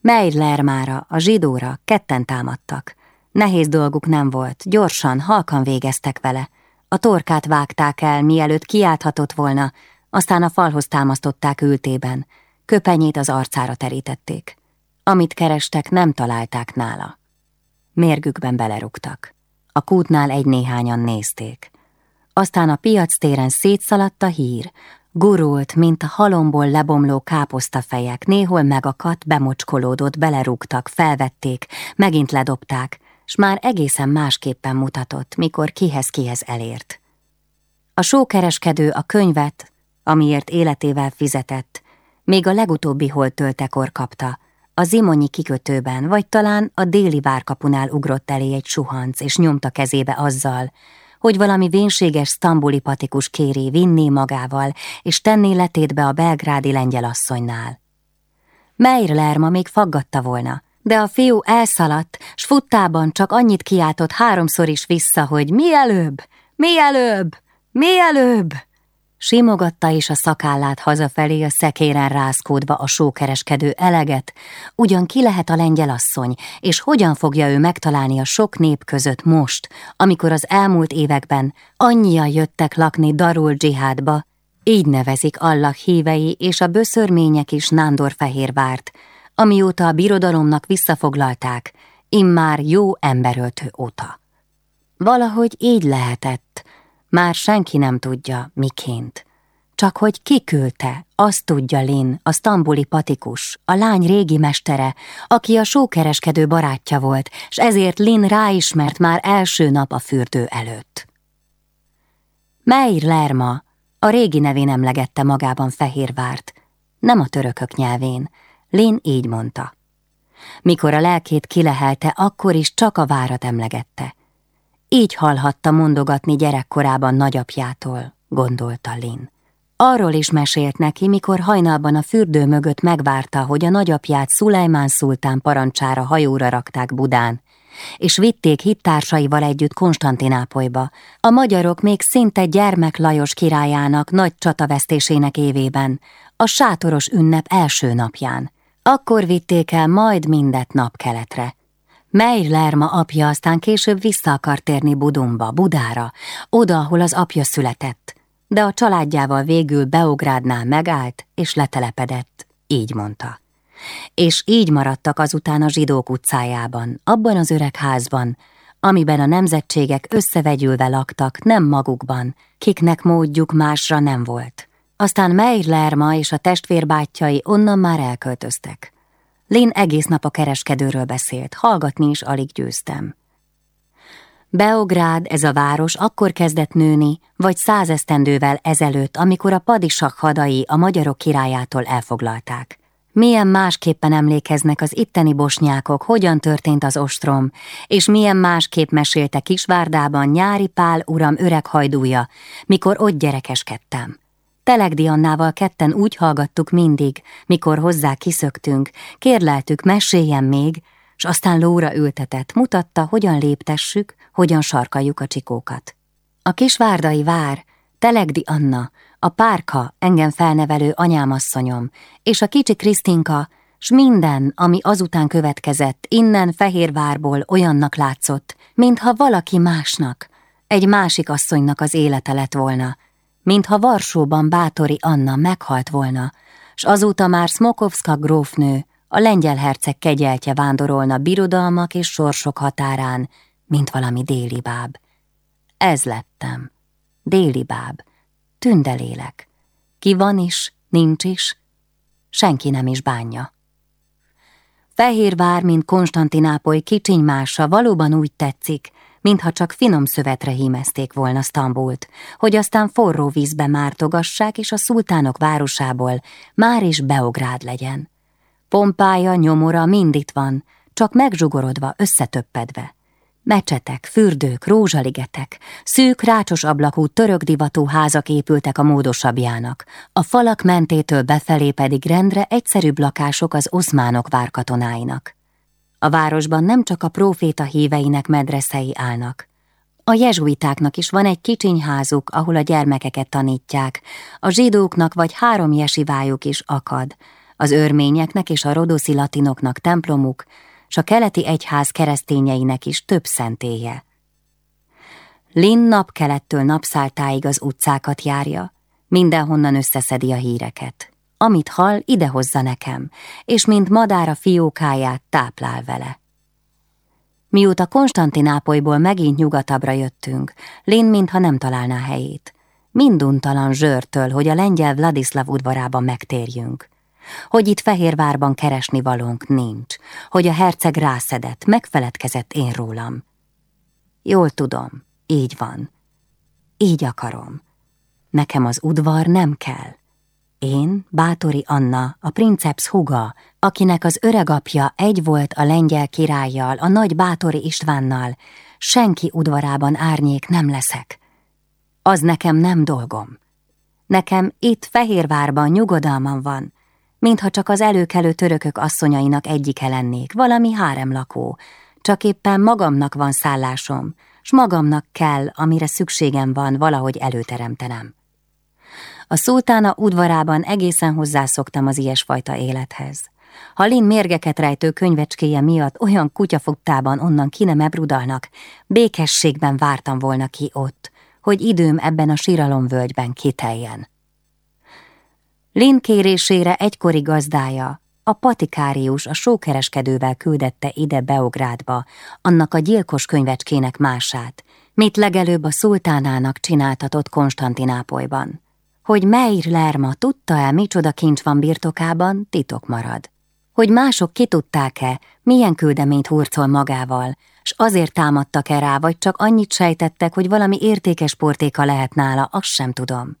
Meidlermára, a zsidóra ketten támadtak. Nehéz dolguk nem volt, gyorsan, halkan végeztek vele. A torkát vágták el, mielőtt kiálthatott volna, aztán a falhoz támasztották ültében, köpenyét az arcára terítették. Amit kerestek, nem találták nála. Mérgükben belerugtak. A kútnál egy-néhányan nézték. Aztán a piac téren szétszaladt a hír, gurult, mint a halomból lebomló káposztafejek, néhol megakadt, bemocskolódott, belerúgtak, felvették, megint ledobták, s már egészen másképpen mutatott, mikor kihez-kihez elért. A sókereskedő a könyvet, amiért életével fizetett, még a legutóbbi holtöltekor kapta, a zimonyi kikötőben, vagy talán a déli várkapunál ugrott elé egy suhanc, és nyomta kezébe azzal, hogy valami vénséges sztambuli patikus kéri vinni magával, és tenné letétbe a belgrádi lengyelasszonynál. Meir Lerma még faggatta volna, de a fiú elszaladt, s futtában csak annyit kiáltott háromszor is vissza, hogy mielőbb, mielőbb, mielőbb. Simogatta is a szakállát hazafelé a szekéren rázkódva a sókereskedő eleget, ugyan ki lehet a lengyelasszony, és hogyan fogja ő megtalálni a sok nép között most, amikor az elmúlt években annyian jöttek lakni Darul dzsihádba, így nevezik Allah hívei és a böszörmények is Nándorfehérvárt, amióta a birodalomnak visszafoglalták, immár jó emberöltő óta. Valahogy így lehetett, már senki nem tudja, miként. Csak hogy kiküldte, azt tudja Lin, a sztambuli patikus, a lány régi mestere, aki a sókereskedő barátja volt, s ezért Lin ráismert már első nap a fürdő előtt. Meir Lerma, A régi nevén emlegette magában Fehérvárt, nem a törökök nyelvén, Lén így mondta. Mikor a lelkét kilehelte, akkor is csak a várat emlegette. Így hallhatta mondogatni gyerekkorában nagyapjától, gondolta Lin. Arról is mesélt neki, mikor hajnalban a fürdő mögött megvárta, hogy a nagyapját Szulajmán szultán parancsára hajóra rakták Budán, és vitték hittársaival együtt Konstantinápolyba, a magyarok még szinte gyermek Lajos királyának nagy csatavesztésének évében, a sátoros ünnep első napján. Akkor vitték el majd mindet napkeletre. Meir Lerma apja aztán később vissza akart térni Budumba, Budára, oda, ahol az apja született, de a családjával végül Beográdnál megállt és letelepedett, így mondta. És így maradtak azután a zsidók utcájában, abban az öreg házban, amiben a nemzetségek összevegyülve laktak, nem magukban, kiknek módjuk másra nem volt. Aztán Meir Lerma és a testvérbátyjai onnan már elköltöztek. Lin egész nap a kereskedőről beszélt, hallgatni is alig győztem. Beográd, ez a város akkor kezdett nőni, vagy százesztendővel ezelőtt, amikor a padisak hadai a magyarok királyától elfoglalták. Milyen másképpen emlékeznek az itteni bosnyákok, hogyan történt az ostrom, és milyen másképp mesélte Kisvárdában nyári pál uram öreg hajdúja, mikor ott gyerekeskedtem. Telegdi Annával ketten úgy hallgattuk mindig, mikor hozzá kiszöktünk, kérleltük, meséljen még, s aztán lóra ültetett, mutatta, hogyan léptessük, hogyan sarkaljuk a csikókat. A kisvárdai vár, Telegdi Anna, a párka, engem felnevelő anyámasszonyom, és a kicsi Krisztinka, s minden, ami azután következett, innen Fehérvárból olyannak látszott, mintha valaki másnak, egy másik asszonynak az élete lett volna, mintha Varsóban Bátori Anna meghalt volna, s azóta már Smokovska grófnő, a lengyel herceg kegyeltje vándorolna birodalmak és sorsok határán, mint valami déli báb. Ez lettem. Déli báb. Tündelélek. Ki van is, nincs is, senki nem is bánja. Fehérvár, mint Konstantinápoly kicsiny mása valóban úgy tetszik, mintha csak finom szövetre hímezték volna Sztambult, hogy aztán forró vízbe mártogassák, és a szultánok városából már is Beográd legyen. Pompája, nyomora mind itt van, csak megzsugorodva, összetöppedve. Mecsetek, fürdők, rózsaligetek, szűk, rácsos ablakú, török divatú házak épültek a módosabbjának, a falak mentétől befelé pedig rendre egyszerűbb lakások az oszmánok várkatonáinak. A városban nem csak a próféta híveinek medreszei állnak. A jezsuitáknak is van egy kicsiny házuk, ahol a gyermekeket tanítják, a zsidóknak vagy három jesivájuk is akad, az örményeknek és a rodoszi latinoknak templomuk, s a keleti egyház keresztényeinek is több szentélye. Lin napkelettől napszáltáig az utcákat járja, mindenhonnan összeszedi a híreket. Amit hall, idehozza nekem, és mint madár a fiókáját táplál vele. Mióta Konstantinápolyból megint nyugatabbra jöttünk, Lin mintha nem találná helyét. Minduntalan zsörtől, hogy a lengyel Vladislav udvarában megtérjünk. Hogy itt Fehérvárban keresni valónk nincs, hogy a herceg rászedett, megfeledkezett én rólam. Jól tudom, így van. Így akarom. Nekem az udvar nem kell. Én, Bátori Anna, a princeps huga, akinek az öregapja egy volt a lengyel királlyal, a nagy Bátori Istvánnal, senki udvarában árnyék nem leszek. Az nekem nem dolgom. Nekem itt Fehérvárban nyugodalmam van, mintha csak az előkelő törökök asszonyainak egyike lennék, valami háremlakó, csak éppen magamnak van szállásom, s magamnak kell, amire szükségem van valahogy előteremtenem. A szultána udvarában egészen hozzászoktam az ilyesfajta élethez. Ha Lin mérgeket rejtő könyvecskéje miatt olyan kutyafogtában onnan ki nem ebrudalnak, békességben vártam volna ki ott, hogy időm ebben a síralomvölgyben kiteljen. Lin kérésére egykori gazdája, a patikárius a sókereskedővel küldette ide Beográdba, annak a gyilkos könyvecskének mását, mit legelőbb a szultánának csináltatott Konstantinápolyban. Hogy Meir Lerma tudta-e, micsoda kincs van birtokában, titok marad. Hogy mások ki tudták-e, milyen küldeményt hurcol magával, s azért támadtak e rá, vagy csak annyit sejtettek, hogy valami értékes portéka lehet nála, azt sem tudom.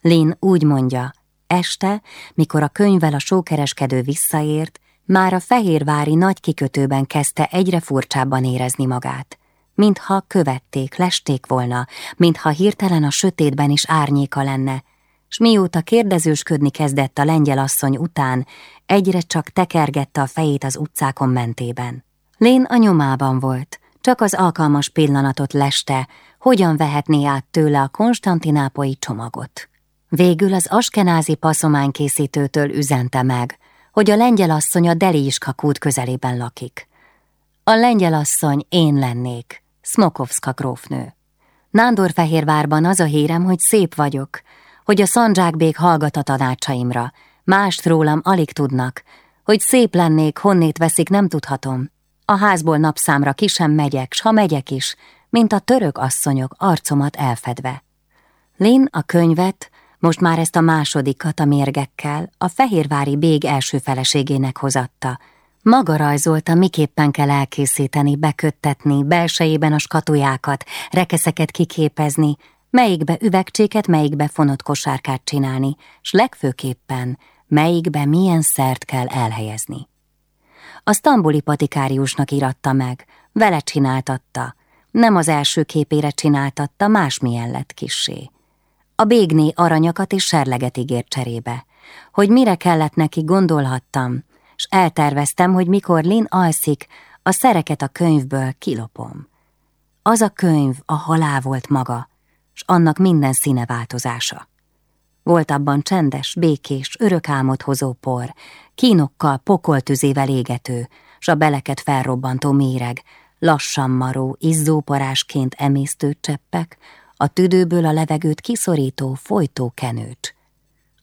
Lin úgy mondja, este, mikor a könyvvel a sókereskedő visszaért, már a fehérvári nagy kikötőben kezdte egyre furcsábban érezni magát. Mintha követték, lesték volna, mintha hirtelen a sötétben is árnyéka lenne, s mióta kérdezősködni kezdett a lengyel asszony után, egyre csak tekergette a fejét az utcákon mentében. Lén a nyomában volt, csak az alkalmas pillanatot leste, hogyan vehetné át tőle a konstantinápoi csomagot. Végül az askenázi passzománykészítőtől üzente meg, hogy a lengyel asszony a Deliiska kút közelében lakik. A lengyel asszony én lennék, Smokovska grófnő. Nándorfehérvárban az a hírem, hogy szép vagyok, hogy a szandzsákbék hallgat a tanácsaimra, mást rólam alig tudnak, hogy szép lennék, honnét veszik, nem tudhatom. A házból napszámra ki sem megyek, s ha megyek is, mint a török asszonyok arcomat elfedve. Lin a könyvet, most már ezt a másodikat a mérgekkel, a fehérvári bég első feleségének hozatta. Maga rajzolta, miképpen kell elkészíteni, beköttetni, belsejében a skatujákat, rekeszeket kiképezni, melyikbe üvegcséket, melyikbe fonott kosárkát csinálni, s legfőképpen, melyikbe milyen szert kell elhelyezni. A stambuli patikáriusnak iratta meg, vele csináltatta, nem az első képére csináltatta, másmilyen lett kissé. A bégné aranyakat és serleget ígért cserébe. Hogy mire kellett neki, gondolhattam, s elterveztem, hogy mikor Lin alszik, a szereket a könyvből kilopom. Az a könyv a halál volt maga, s annak minden színe változása. Volt abban csendes, békés, örök álmot hozó por, kínokkal, pokoltüzével égető, s a beleket felrobbantó méreg, lassan maró, izzóparásként emésztő cseppek, a tüdőből a levegőt kiszorító, folytó kenőcs.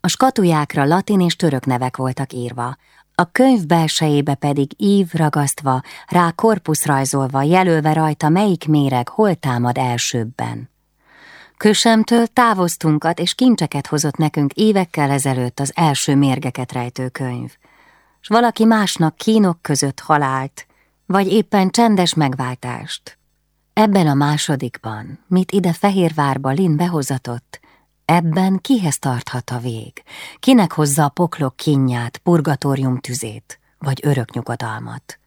A skatujákra latin és török nevek voltak írva, a könyv belsejébe pedig ív ragasztva, rá korpusz rajzolva, jelölve rajta melyik méreg hol támad elsőbben. Kösemtől távoztunkat és kincseket hozott nekünk évekkel ezelőtt az első mérgeket rejtő könyv, s valaki másnak kínok között halált, vagy éppen csendes megváltást. Ebben a másodikban, mit ide Fehérvárba Lin behozatott, ebben kihez tarthat a vég, kinek hozza a poklok kínját, purgatórium tüzét, vagy örök nyugodalmat.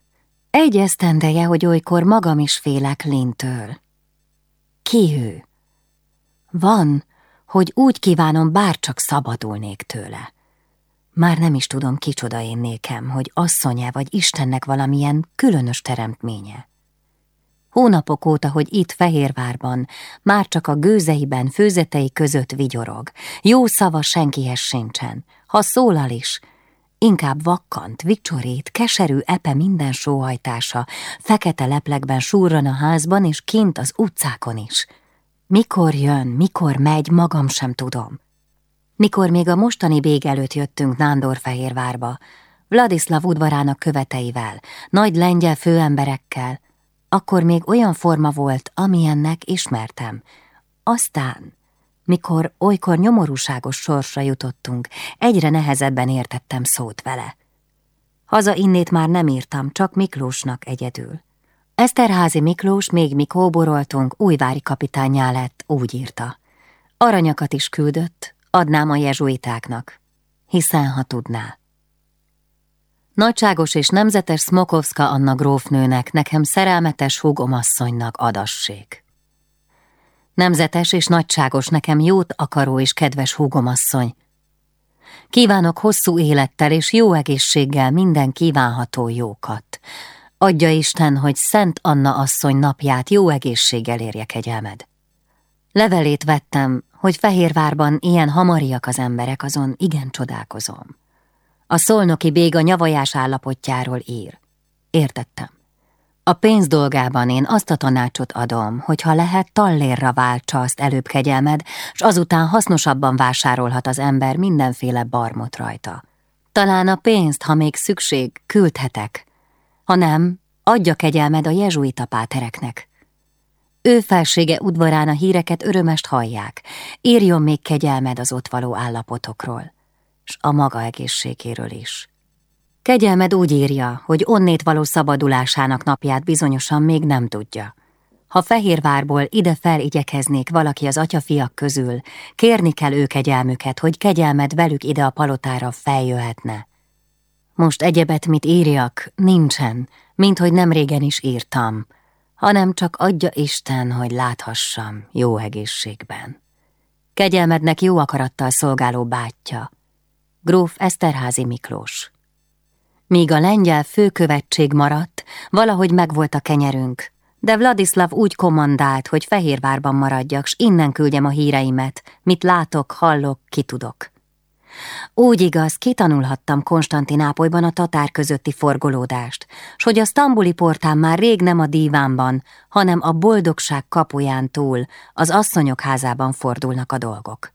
Egy esztendeje, hogy olykor magam is félek Lintől. Ki ő? Van, hogy úgy kívánom, bárcsak szabadulnék tőle. Már nem is tudom, kicsoda én nékem, hogy asszonya vagy Istennek valamilyen különös teremtménye. Hónapok óta, hogy itt Fehérvárban, már csak a gőzeiben, főzetei között vigyorog. Jó szava senkihez sincsen. Ha szólal is, inkább vakkant, vicsorít, keserű epe minden sóhajtása, fekete leplekben súrran a házban és kint az utcákon is. Mikor jön, mikor megy, magam sem tudom. Mikor még a mostani bég előtt jöttünk Nándorfehérvárba, Vladislav udvarának követeivel, nagy lengyel főemberekkel, akkor még olyan forma volt, amilyennek ismertem. Aztán, mikor olykor nyomorúságos sorsra jutottunk, egyre nehezebben értettem szót vele. Haza innét már nem írtam, csak Miklósnak egyedül. Eszterházi Miklós, még mi kóboroltunk, újvári kapitányá lett, úgy írta. Aranyakat is küldött, adnám a jezsuitáknak, hiszen ha tudná. Nagyságos és nemzetes Smokovska Anna grófnőnek, nekem szerelmetes húgomasszonynak adassék. Nemzetes és nagyságos nekem jót akaró és kedves húgomasszony. Kívánok hosszú élettel és jó egészséggel minden kívánható jókat. Adja Isten, hogy Szent Anna asszony napját jó egészséggel érje kegyelmed. Levelét vettem, hogy Fehérvárban ilyen hamariak az emberek, azon igen csodálkozom. A szolnoki bég a nyavajás állapotjáról ír. Értettem. A pénz dolgában én azt a tanácsot adom, hogy ha lehet, tallérra váltsa azt előbb kegyelmed, s azután hasznosabban vásárolhat az ember mindenféle barmot rajta. Talán a pénzt, ha még szükség, küldhetek. Ha nem, adja kegyelmed a jezsuita pátereknek. Ő felsége udvarán a híreket örömest hallják, írjon még kegyelmed az ott való állapotokról s a maga egészségéről is. Kegyelmed úgy írja, hogy onnét való szabadulásának napját bizonyosan még nem tudja. Ha Fehérvárból ide feligyekeznék valaki az atyafiak közül, kérni kell ő kegyelmüket, hogy kegyelmed velük ide a palotára feljöhetne. Most egyebet, mit írjak, nincsen, mint hogy nem régen is írtam, hanem csak adja Isten, hogy láthassam jó egészségben. Kegyelmednek jó akarattal szolgáló bátyja, gróf Eszterházi Miklós. Míg a lengyel főkövetség maradt, valahogy megvolt a kenyerünk, de Vladislav úgy kommandált, hogy Fehérvárban maradjak, s innen küldjem a híreimet, mit látok, hallok, ki tudok. Úgy igaz, kitanulhattam Konstantinápolyban a tatár közötti forgolódást, s hogy a sztambuli portán már rég nem a dívánban, hanem a boldogság kapuján túl, az asszonyok házában fordulnak a dolgok.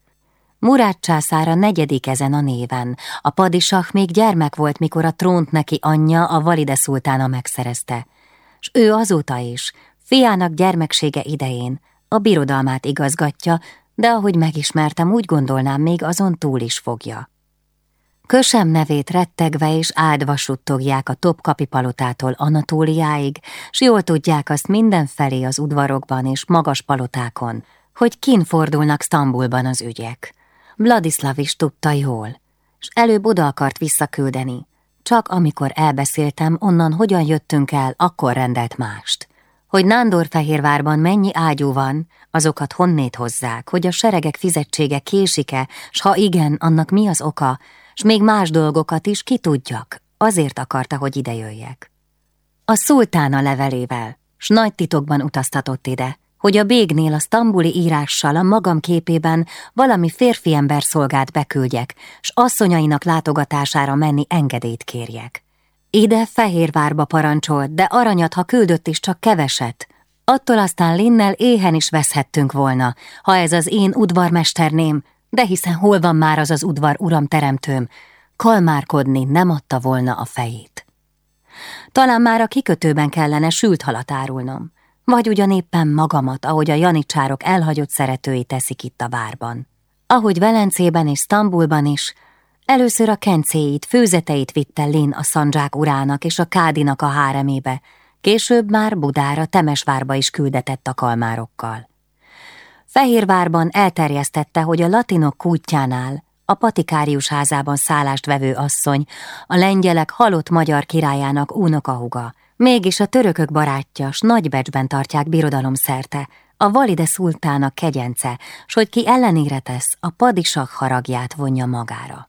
Murát császára negyedik ezen a néven, a padisah még gyermek volt, mikor a trónt neki anyja, a Valide szultána megszerezte, s ő azóta is, fiának gyermeksége idején, a birodalmát igazgatja, de ahogy megismertem, úgy gondolnám, még azon túl is fogja. Kösem nevét rettegve és áldva suttogják a Topkapi palotától Anatóliáig, s jól tudják azt mindenfelé az udvarokban és magas palotákon, hogy kin fordulnak Sztambulban az ügyek. Vladislav is tudta jól, s előbb oda akart visszaküldeni, csak amikor elbeszéltem, onnan hogyan jöttünk el, akkor rendelt mást. Hogy Nándorfehérvárban mennyi ágyú van, azokat honnét hozzák, hogy a seregek fizetsége késike, s ha igen, annak mi az oka, s még más dolgokat is ki tudjak, azért akarta, hogy idejöjjek. A szultána levelével, s nagy titokban utaztatott ide, hogy a bégnél a sztambuli írással a magam képében valami férfi ember szolgált beküldjek, s asszonyainak látogatására menni engedélyt kérjek. Ide Fehérvárba parancsolt, de aranyat, ha küldött is csak keveset. Attól aztán Linnel éhen is veszhettünk volna, ha ez az én udvarmesterném, de hiszen hol van már az az udvar uram teremtőm, kalmárkodni nem adta volna a fejét. Talán már a kikötőben kellene sült halat árulnom. Vagy ugyan éppen magamat, ahogy a janicsárok elhagyott szeretői teszik itt a várban. Ahogy Velencében és Sztambulban is, először a kencéit, főzeteit vitte Lin a szandzsák urának és a kádinak a háremébe, később már Budára, Temesvárba is küldetett a kalmárokkal. Fehérvárban elterjesztette, hogy a latinok kútjánál, a patikárius házában szállást vevő asszony, a lengyelek halott magyar királyának únokahuga, Mégis a törökök barátja, s nagybecsben tartják birodalom szerte, a valide szultána kegyence, s hogy ki ellenére tesz, a padisak haragját vonja magára.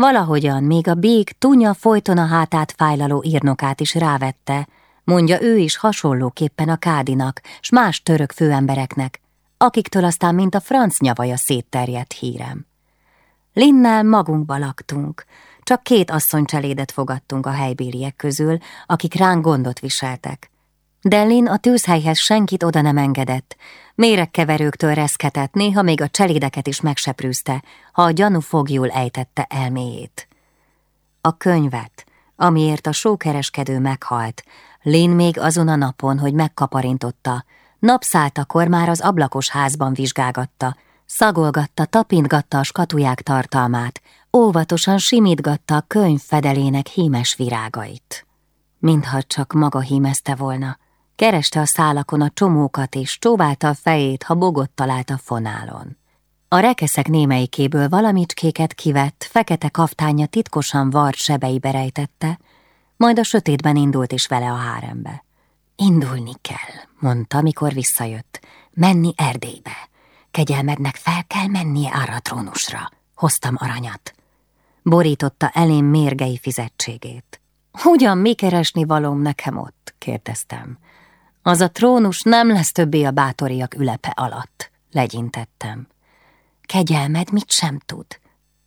Valahogyan még a bég tunya folyton a hátát fájlaló írnokát is rávette, mondja ő is hasonlóképpen a kádinak, s más török főembereknek, akiktől aztán mint a franc nyavaja szétterjedt hírem. Linnel magunkba laktunk, csak két asszonycselédet fogadtunk a helybéliek közül, akik ránk gondot viseltek. Dellin a tűzhelyhez senkit oda nem engedett, méregkeverőktől reszketett, néha még a cselédeket is megseprűzte, ha a gyanú fogjul ejtette elméjét. A könyvet, amiért a sókereskedő meghalt, Lin még azon a napon, hogy megkaparintotta, napszáltakor már az ablakos házban vizsgálgatta, szagolgatta, tapintgatta a skatuják tartalmát, óvatosan simítgatta a könyv fedelének hímes virágait. Mintha csak maga hímezte volna, kereste a szálakon a csomókat és csóválta a fejét, ha bogot talált a fonálon. A rekeszek némelyikéből valamicskéket kivett, fekete kaftánya titkosan vart sebeibe rejtette, majd a sötétben indult is vele a hárembe. Indulni kell, mondta, mikor visszajött, menni Erdélybe. Kegyelmednek fel kell mennie arra a trónusra. Hoztam aranyat. Borította elém mérgei fizetségét. Hogyan mi keresni valóm nekem ott? kérdeztem. Az a trónus nem lesz többé a bátoriak ülepe alatt, legyintettem. Kegyelmed mit sem tud?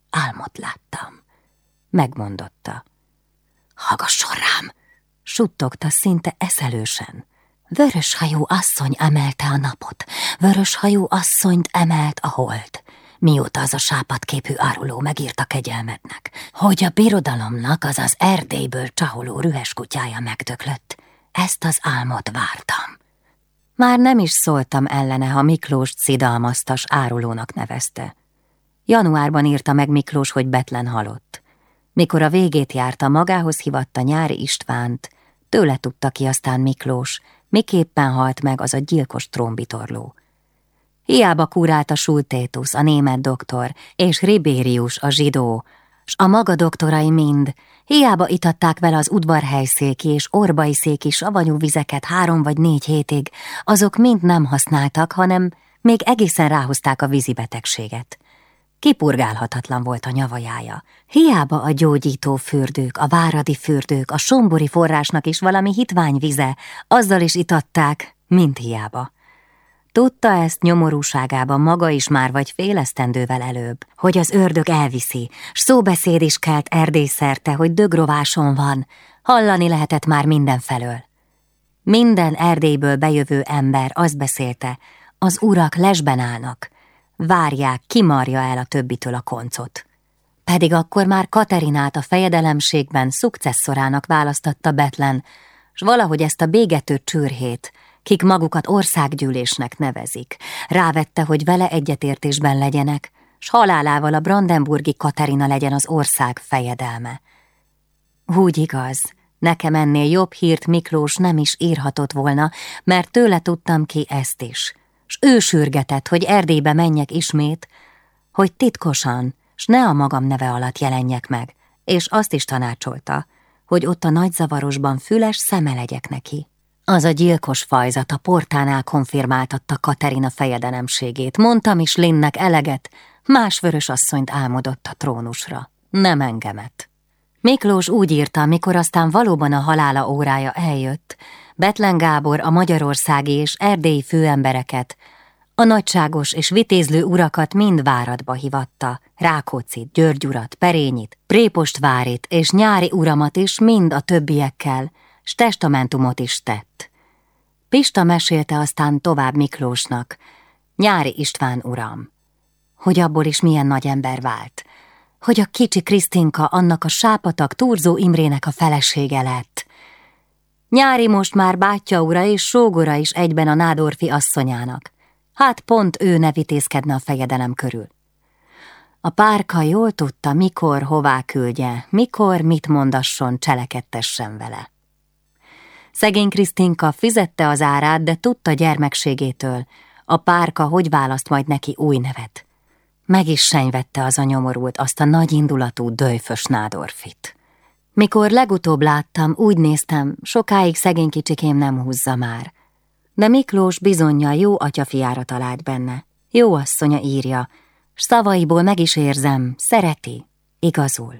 Álmot láttam. Megmondotta. Hallgasson rám! Suttogta szinte eszelősen. Vöröshajú asszony emelte a napot, vöröshajú asszonyt emelt a hold mióta az a sápatképű áruló megírta kegyelmednek, hogy a birodalomnak az az Erdélyből csaholó rühes kutyája megdöglött. Ezt az álmot vártam. Már nem is szóltam ellene, ha Miklós szidalmaztas árulónak nevezte. Januárban írta meg Miklós, hogy Betlen halott. Mikor a végét járta, magához hivatta nyári Istvánt, tőle tudta ki aztán Miklós, miképpen halt meg az a gyilkos trómbitorló. Hiába kurálta Sultétus, a német doktor, és Ribérius, a zsidó, s a maga doktorai mind, hiába itatták vele az udvarhelyszéki és orbai széki savanyú vizeket három vagy négy hétig, azok mind nem használtak, hanem még egészen ráhozták a vízi betegséget. Kipurgálhatatlan volt a nyavajája. Hiába a gyógyító fürdők, a váradi fürdők, a sombori forrásnak is valami hitvány vize, azzal is itatták, mint hiába. Tudta ezt nyomorúságában maga is már vagy félesztendővel előbb, hogy az ördög elviszi, s szóbeszéd is kelt erdészerte, hogy dögrováson van, hallani lehetett már mindenfelől. Minden Erdélyből bejövő ember azt beszélte, az urak lesben állnak, várják, kimarja el a többitől a koncot. Pedig akkor már Katerinát a fejedelemségben szukcesszorának választatta Betlen, s valahogy ezt a bégető csürhét, kik magukat országgyűlésnek nevezik, rávette, hogy vele egyetértésben legyenek, s halálával a brandenburgi Katerina legyen az ország fejedelme. Úgy igaz, nekem ennél jobb hírt Miklós nem is írhatott volna, mert tőle tudtam ki ezt is – s ő sürgetett, hogy Erdélybe menjek ismét, hogy titkosan, s ne a magam neve alatt jelenjek meg, és azt is tanácsolta, hogy ott a nagyzavarosban füles szeme legyek neki. Az a gyilkos fajzat a portánál konfirmáltatta Katerina fejedelemségét, mondtam is Linnek eleget, más vörös asszonyt álmodott a trónusra, nem engemet. Miklós úgy írta, mikor aztán valóban a halála órája eljött, Betlen Gábor a magyarországi és erdélyi főembereket, a nagyságos és vitézlő urakat mind váradba hivatta, Rákócit, György urat, Perényit, Prépostvárit és nyári uramat is mind a többiekkel, s testamentumot is tett. Pista mesélte aztán tovább Miklósnak, nyári István uram, hogy abból is milyen nagy ember vált, hogy a kicsi Krisztinka annak a sápatak Turzó Imrének a felesége lett, Nyári most már bátyja ura és sógora is egyben a nádorfi asszonyának. Hát pont ő ne vitézkedne a fejedelem körül. A párka jól tudta, mikor, hová küldje, mikor, mit mondasson, cselekedtessen vele. Szegény Krisztinka fizette az árát, de tudta gyermekségétől, a párka hogy választ majd neki új nevet. Meg is senyvette az a nyomorult azt a nagy indulatú döjfös nádorfit. Mikor legutóbb láttam, úgy néztem, sokáig szegény kicsikém nem húzza már. De Miklós bizonyja jó atyafiára talált benne. Jó asszonya írja, s szavaiból meg is érzem, szereti, igazul.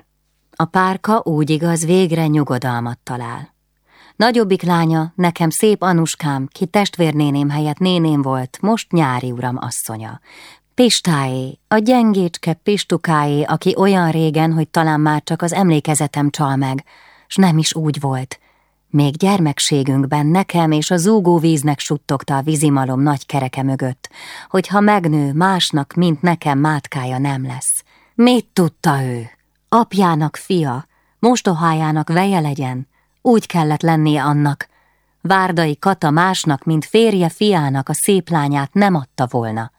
A párka úgy igaz, végre nyugodalmat talál. Nagyobbik lánya, nekem szép Anuskám, ki testvérnéném helyett néném volt, most nyári uram asszonya. Pistáé, a gyengécske Pistukáé, aki olyan régen, hogy talán már csak az emlékezetem csal meg, s nem is úgy volt. Még gyermekségünkben nekem és a zúgó víznek suttogta a vízimalom nagy kereke mögött, hogy ha megnő, másnak, mint nekem mátkája nem lesz. Mit tudta ő? Apjának fia, mostohájának veje legyen, úgy kellett lennie annak. Várdai Kata másnak, mint férje fiának a szép lányát nem adta volna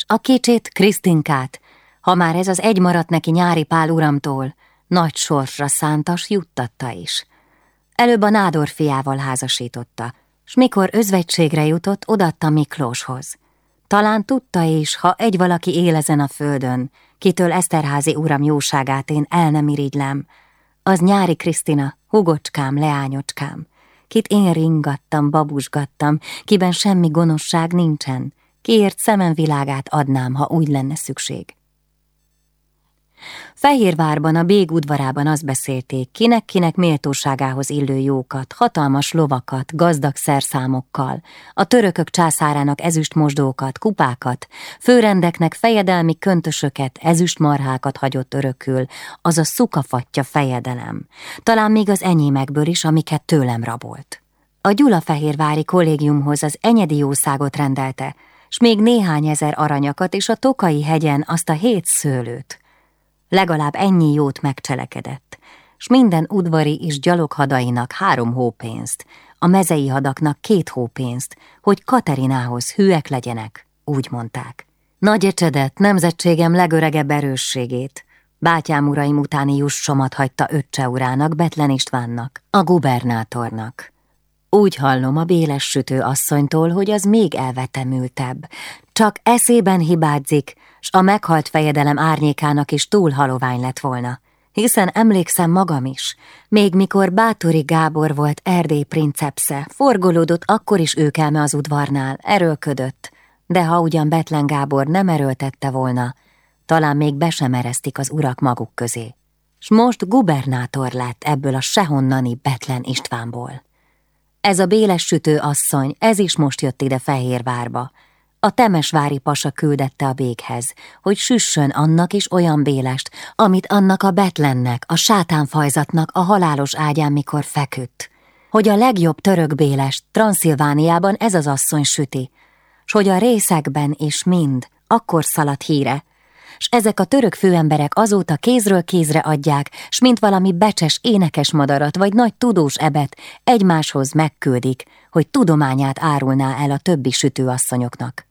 s a kicsit Krisztinkát, ha már ez az egy maradt neki nyári pál uramtól, nagy sorsra szántas juttatta is. Előbb a nádor fiával házasította, s mikor özvegységre jutott, odatta Miklóshoz. Talán tudta is, ha egy valaki él ezen a földön, kitől Eszterházi uram jóságát én el nem irigylem, az nyári Krisztina, hugocskám, leányocskám, kit én ringattam, babusgattam, kiben semmi gonoszság nincsen, kiért szemen világát adnám, ha úgy lenne szükség. Fehérvárban, a bég udvarában azt beszélték, kinek-kinek méltóságához illő jókat, hatalmas lovakat, gazdag szerszámokkal, a törökök császárának ezüstmosdókat, kupákat, főrendeknek fejedelmi köntösöket, ezüstmarhákat hagyott örökül, az a szukafatja fejedelem, talán még az enyémekből is, amiket tőlem rabolt. A Gyulafehérvári kollégiumhoz az enyedi jószágot rendelte, s még néhány ezer aranyakat és a Tokai hegyen azt a hét szőlőt. Legalább ennyi jót megcselekedett, s minden udvari és gyaloghadainak három hópénzt, a mezei hadaknak két hópénzt, hogy Katerinához hűek legyenek, úgy mondták. Nagy ecsedet, nemzetségem legöregebb erősségét, bátyám uraim utáni jussomat hagyta öccse urának, Betlen Istvánnak, a gubernátornak. Úgy hallom a béles sütő asszonytól, hogy az még elvetemültebb. Csak eszében hibádzik, s a meghalt fejedelem árnyékának is túl halovány lett volna. Hiszen emlékszem magam is, még mikor Bátori Gábor volt Erdély princepsze, forgolódott akkor is őkelme az udvarnál, erőlködött, de ha ugyan Betlen Gábor nem erőltette volna, talán még be sem eresztik az urak maguk közé. S most gubernátor lett ebből a sehonnani Betlen Istvánból. Ez a béles sütő asszony, ez is most jött ide Fehérvárba. A temesvári pasa küldette a béghez, hogy süssön annak is olyan bélest, amit annak a Betlennek, a sátánfajzatnak a halálos ágyán mikor feküdt. Hogy a legjobb török bélest Transzilvániában ez az asszony süti, s hogy a részekben is mind, akkor szaladt híre, s ezek a török főemberek azóta kézről kézre adják, s mint valami becses énekes madarat vagy nagy tudós ebet egymáshoz megküldik, hogy tudományát árulná el a többi sütőasszonyoknak.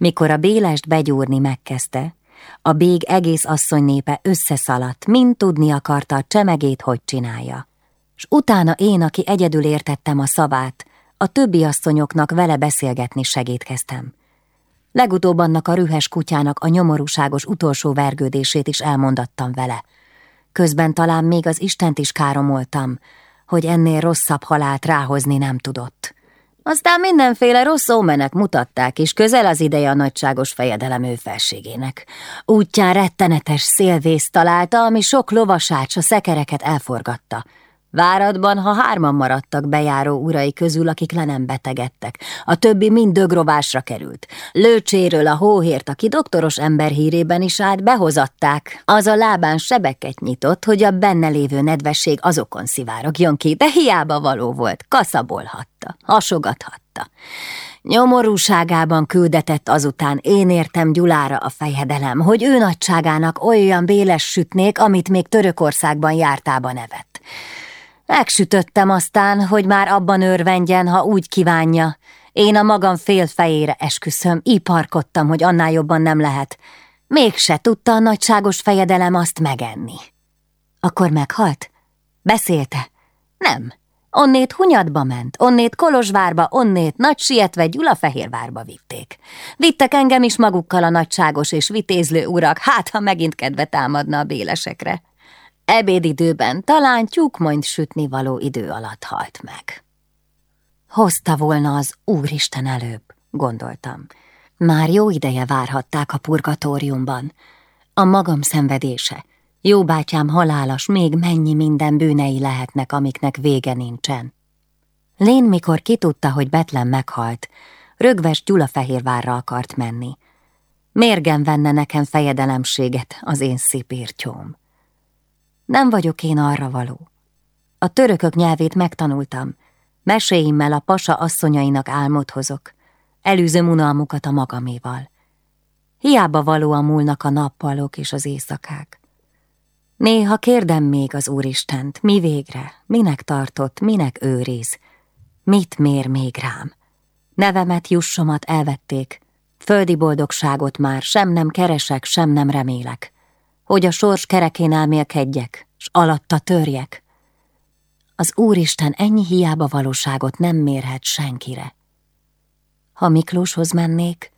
Mikor a Bélest begyúrni megkezdte, a bég egész asszony népe összeszaladt, mind tudni akarta a csemegét, hogy csinálja. S utána én, aki egyedül értettem a szavát, a többi asszonyoknak vele beszélgetni segítkeztem. Legutóbb annak a rühes kutyának a nyomorúságos utolsó vergődését is elmondattam vele. Közben talán még az Istent is káromoltam, hogy ennél rosszabb halált ráhozni nem tudott. Aztán mindenféle rossz ómenek mutatták, és közel az ideje a nagyságos fejedelem ő felségének. Útján rettenetes szélvész találta, ami sok lovasát a szekereket elforgatta. Váradban, ha hárman maradtak bejáró urai közül, akik le nem betegedtek. A többi mind dögrovásra került. Lőcséről a hóhért, aki doktoros ember hírében is állt, behozatták. Az a lábán sebeket nyitott, hogy a benne lévő nedvesség azokon szivárogjon ki, de hiába való volt, kaszabolhatta, hasogathatta. Nyomorúságában küldetett azután én értem Gyulára a fejedelem, hogy ő nagyságának olyan béles sütnék, amit még Törökországban jártában nevet. Megsütöttem aztán, hogy már abban örvendjen, ha úgy kívánja. Én a magam fél fejére esküszöm, iparkodtam, hogy annál jobban nem lehet. Mégse tudta a nagyságos fejedelem azt megenni. Akkor meghalt? Beszélte? Nem. Onnét Hunyadba ment, onnét Kolozsvárba, onnét nagy sietve Gyulafehérvárba vitték. Vittek engem is magukkal a nagyságos és vitézlő urak, hát ha megint kedve támadna a bélesekre. Ebédidőben talán tyúkmonyt sütni való idő alatt halt meg. Hozta volna az Úristen előbb, gondoltam. Már jó ideje várhatták a purgatóriumban. A magam szenvedése, jó bátyám halálas, még mennyi minden bűnei lehetnek, amiknek vége nincsen. Lén, mikor kitudta, hogy Betlen meghalt, rögves Gyulafehérvárra akart menni. Mérgen venne nekem fejedelemséget az én szipírtyóm. Nem vagyok én arra való. A törökök nyelvét megtanultam. Meséimmel a pasa asszonyainak álmot hozok. Elűzöm unalmukat a magaméval. Hiába valóan múlnak a nappalok és az éjszakák. Néha kérdem még az Úristent, mi végre, minek tartott, minek őriz, mit mér még rám. Nevemet, jussomat elvették, földi boldogságot már sem nem keresek, sem nem remélek hogy a sors kerekén elmélkedjek, s alatta törjek. Az Úristen ennyi hiába valóságot nem mérhet senkire. Ha Miklóshoz mennék,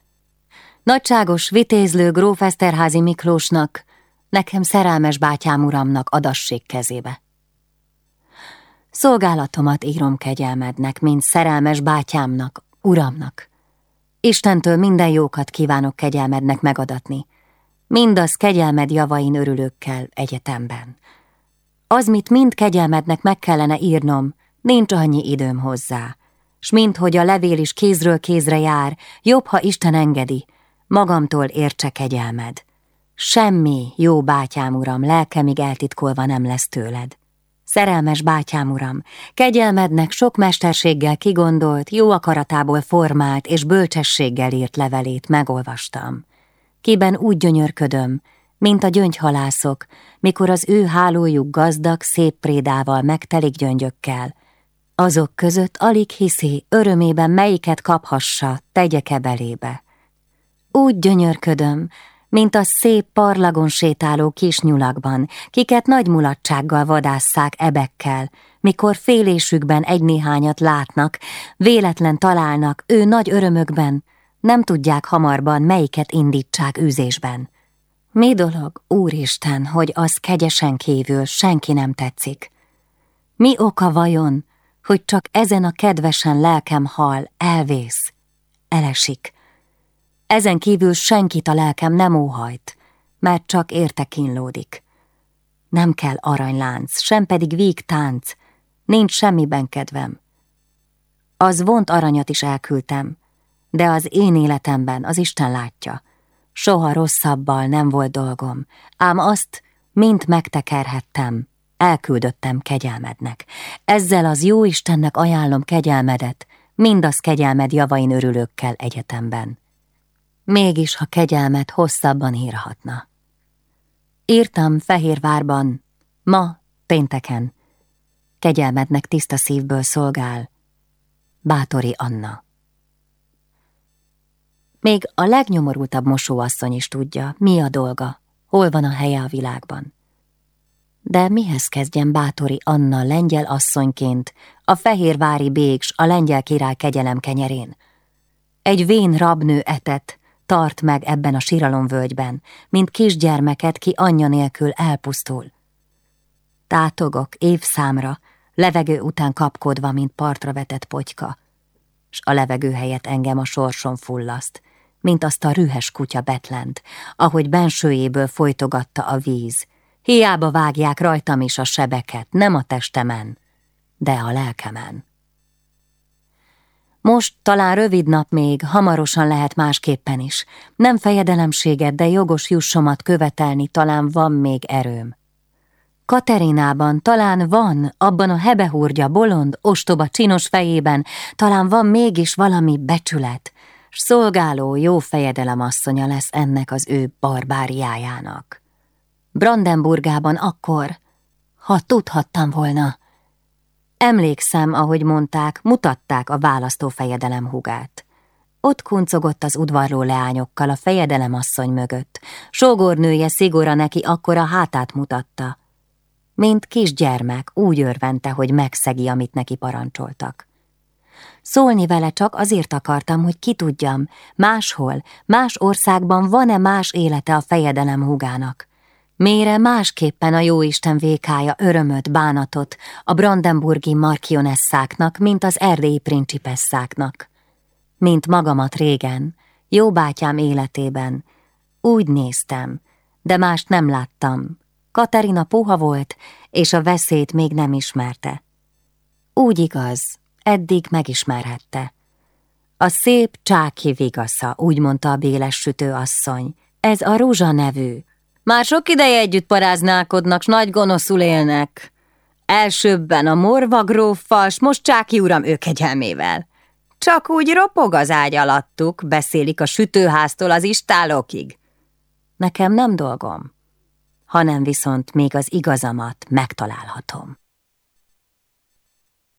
nagyságos, vitézlő gróf Eszterházi Miklósnak, nekem szerelmes bátyám uramnak adassék kezébe. Szolgálatomat írom kegyelmednek, mint szerelmes bátyámnak, uramnak. Istentől minden jókat kívánok kegyelmednek megadatni, mindaz kegyelmed javain örülőkkel egyetemben. Az, mit mind kegyelmednek meg kellene írnom, nincs annyi időm hozzá, s mint hogy a levél is kézről kézre jár, jobb, ha Isten engedi, magamtól értse kegyelmed. Semmi, jó bátyám uram, lelkemig eltitkolva nem lesz tőled. Szerelmes bátyám uram, kegyelmednek sok mesterséggel kigondolt, jó akaratából formált és bölcsességgel írt levelét megolvastam kiben úgy gyönyörködöm, mint a gyöngyhalászok, mikor az ő hálójuk gazdag, szép prédával megtelik gyöngyökkel. Azok között alig hiszi, örömében melyiket kaphassa, tegye kebelébe. Úgy gyönyörködöm, mint a szép parlagon sétáló kis nyulakban, kiket nagy mulatsággal vadásszák ebekkel, mikor félésükben egy-néhányat látnak, véletlen találnak, ő nagy örömökben, nem tudják hamarban, melyiket indítsák űzésben. Mi dolog, Úristen, hogy az kegyesen kívül senki nem tetszik? Mi oka vajon, hogy csak ezen a kedvesen lelkem hal, elvész, elesik? Ezen kívül senkit a lelkem nem óhajt, mert csak érte kínlódik. Nem kell aranylánc, sem pedig víg tánc, nincs semmiben kedvem. Az vont aranyat is elküldtem, de az én életemben az Isten látja. Soha rosszabbal nem volt dolgom, ám azt mind megtekerhettem, elküldöttem kegyelmednek. Ezzel az jó Istennek ajánlom kegyelmedet, mindaz kegyelmed javain örülökkel egyetemben. Mégis, ha kegyelmet hosszabban írhatna. Írtam Fehérvárban, ma, pénteken. Kegyelmednek tiszta szívből szolgál. Bátori Anna. Még a legnyomorultabb mosóasszony is tudja, mi a dolga, hol van a helye a világban. De mihez kezdjen Bátori Anna lengyel asszonyként, a fehérvári bégs, a lengyel király kegyelem kenyerén? Egy vén rabnő etet, tart meg ebben a síralomvölgyben, mint kisgyermeket, ki anyja nélkül elpusztul. Tátogok évszámra, levegő után kapkodva, mint partra vetett potyka, s a levegő helyett engem a sorson fullaszt, mint azt a rühes kutya Betlent, ahogy bensőjéből folytogatta a víz. Hiába vágják rajtam is a sebeket, nem a testemen, de a lelkemen. Most talán rövid nap még, hamarosan lehet másképpen is. Nem fejedelemséget, de jogos jussomat követelni talán van még erőm. Katerinában talán van, abban a hebehúrgya, bolond, ostoba, csinos fejében, talán van mégis valami becsület, s szolgáló jó fejedelem asszonya lesz ennek az ő barbáriájának. Brandenburgában akkor, ha tudhattam volna, Emlékszem, ahogy mondták, mutatták a választó fejedelem hugát. Ott kuncogott az udvarló leányokkal a fejedelem asszony mögött. Sógornője szigora neki akkor a hátát mutatta. Mint kisgyermek úgy örvente, hogy megszegi, amit neki parancsoltak. Szólni vele csak azért akartam, hogy ki tudjam, máshol, más országban van-e más élete a fejedelem hugának. Mére másképpen a jóisten vékája örömöt, bánatot a brandenburgi markionesszáknak, mint az erdélyi principesszáknak. Mint magamat régen, jó bátyám életében. Úgy néztem, de mást nem láttam. Katerina puha volt, és a veszélyt még nem ismerte. Úgy igaz, eddig megismerhette. A szép csáki vigasza, úgy mondta a béles sütő asszony. Ez a Rúzsa nevű, már sok ideje együtt paráználkodnak, s nagy gonoszul élnek. Elsőbben a morva gróffal, s most Csáki uram ő kegyelmével. Csak úgy ropog az ágy alattuk, beszélik a sütőháztól az istálókig. Nekem nem dolgom, hanem viszont még az igazamat megtalálhatom.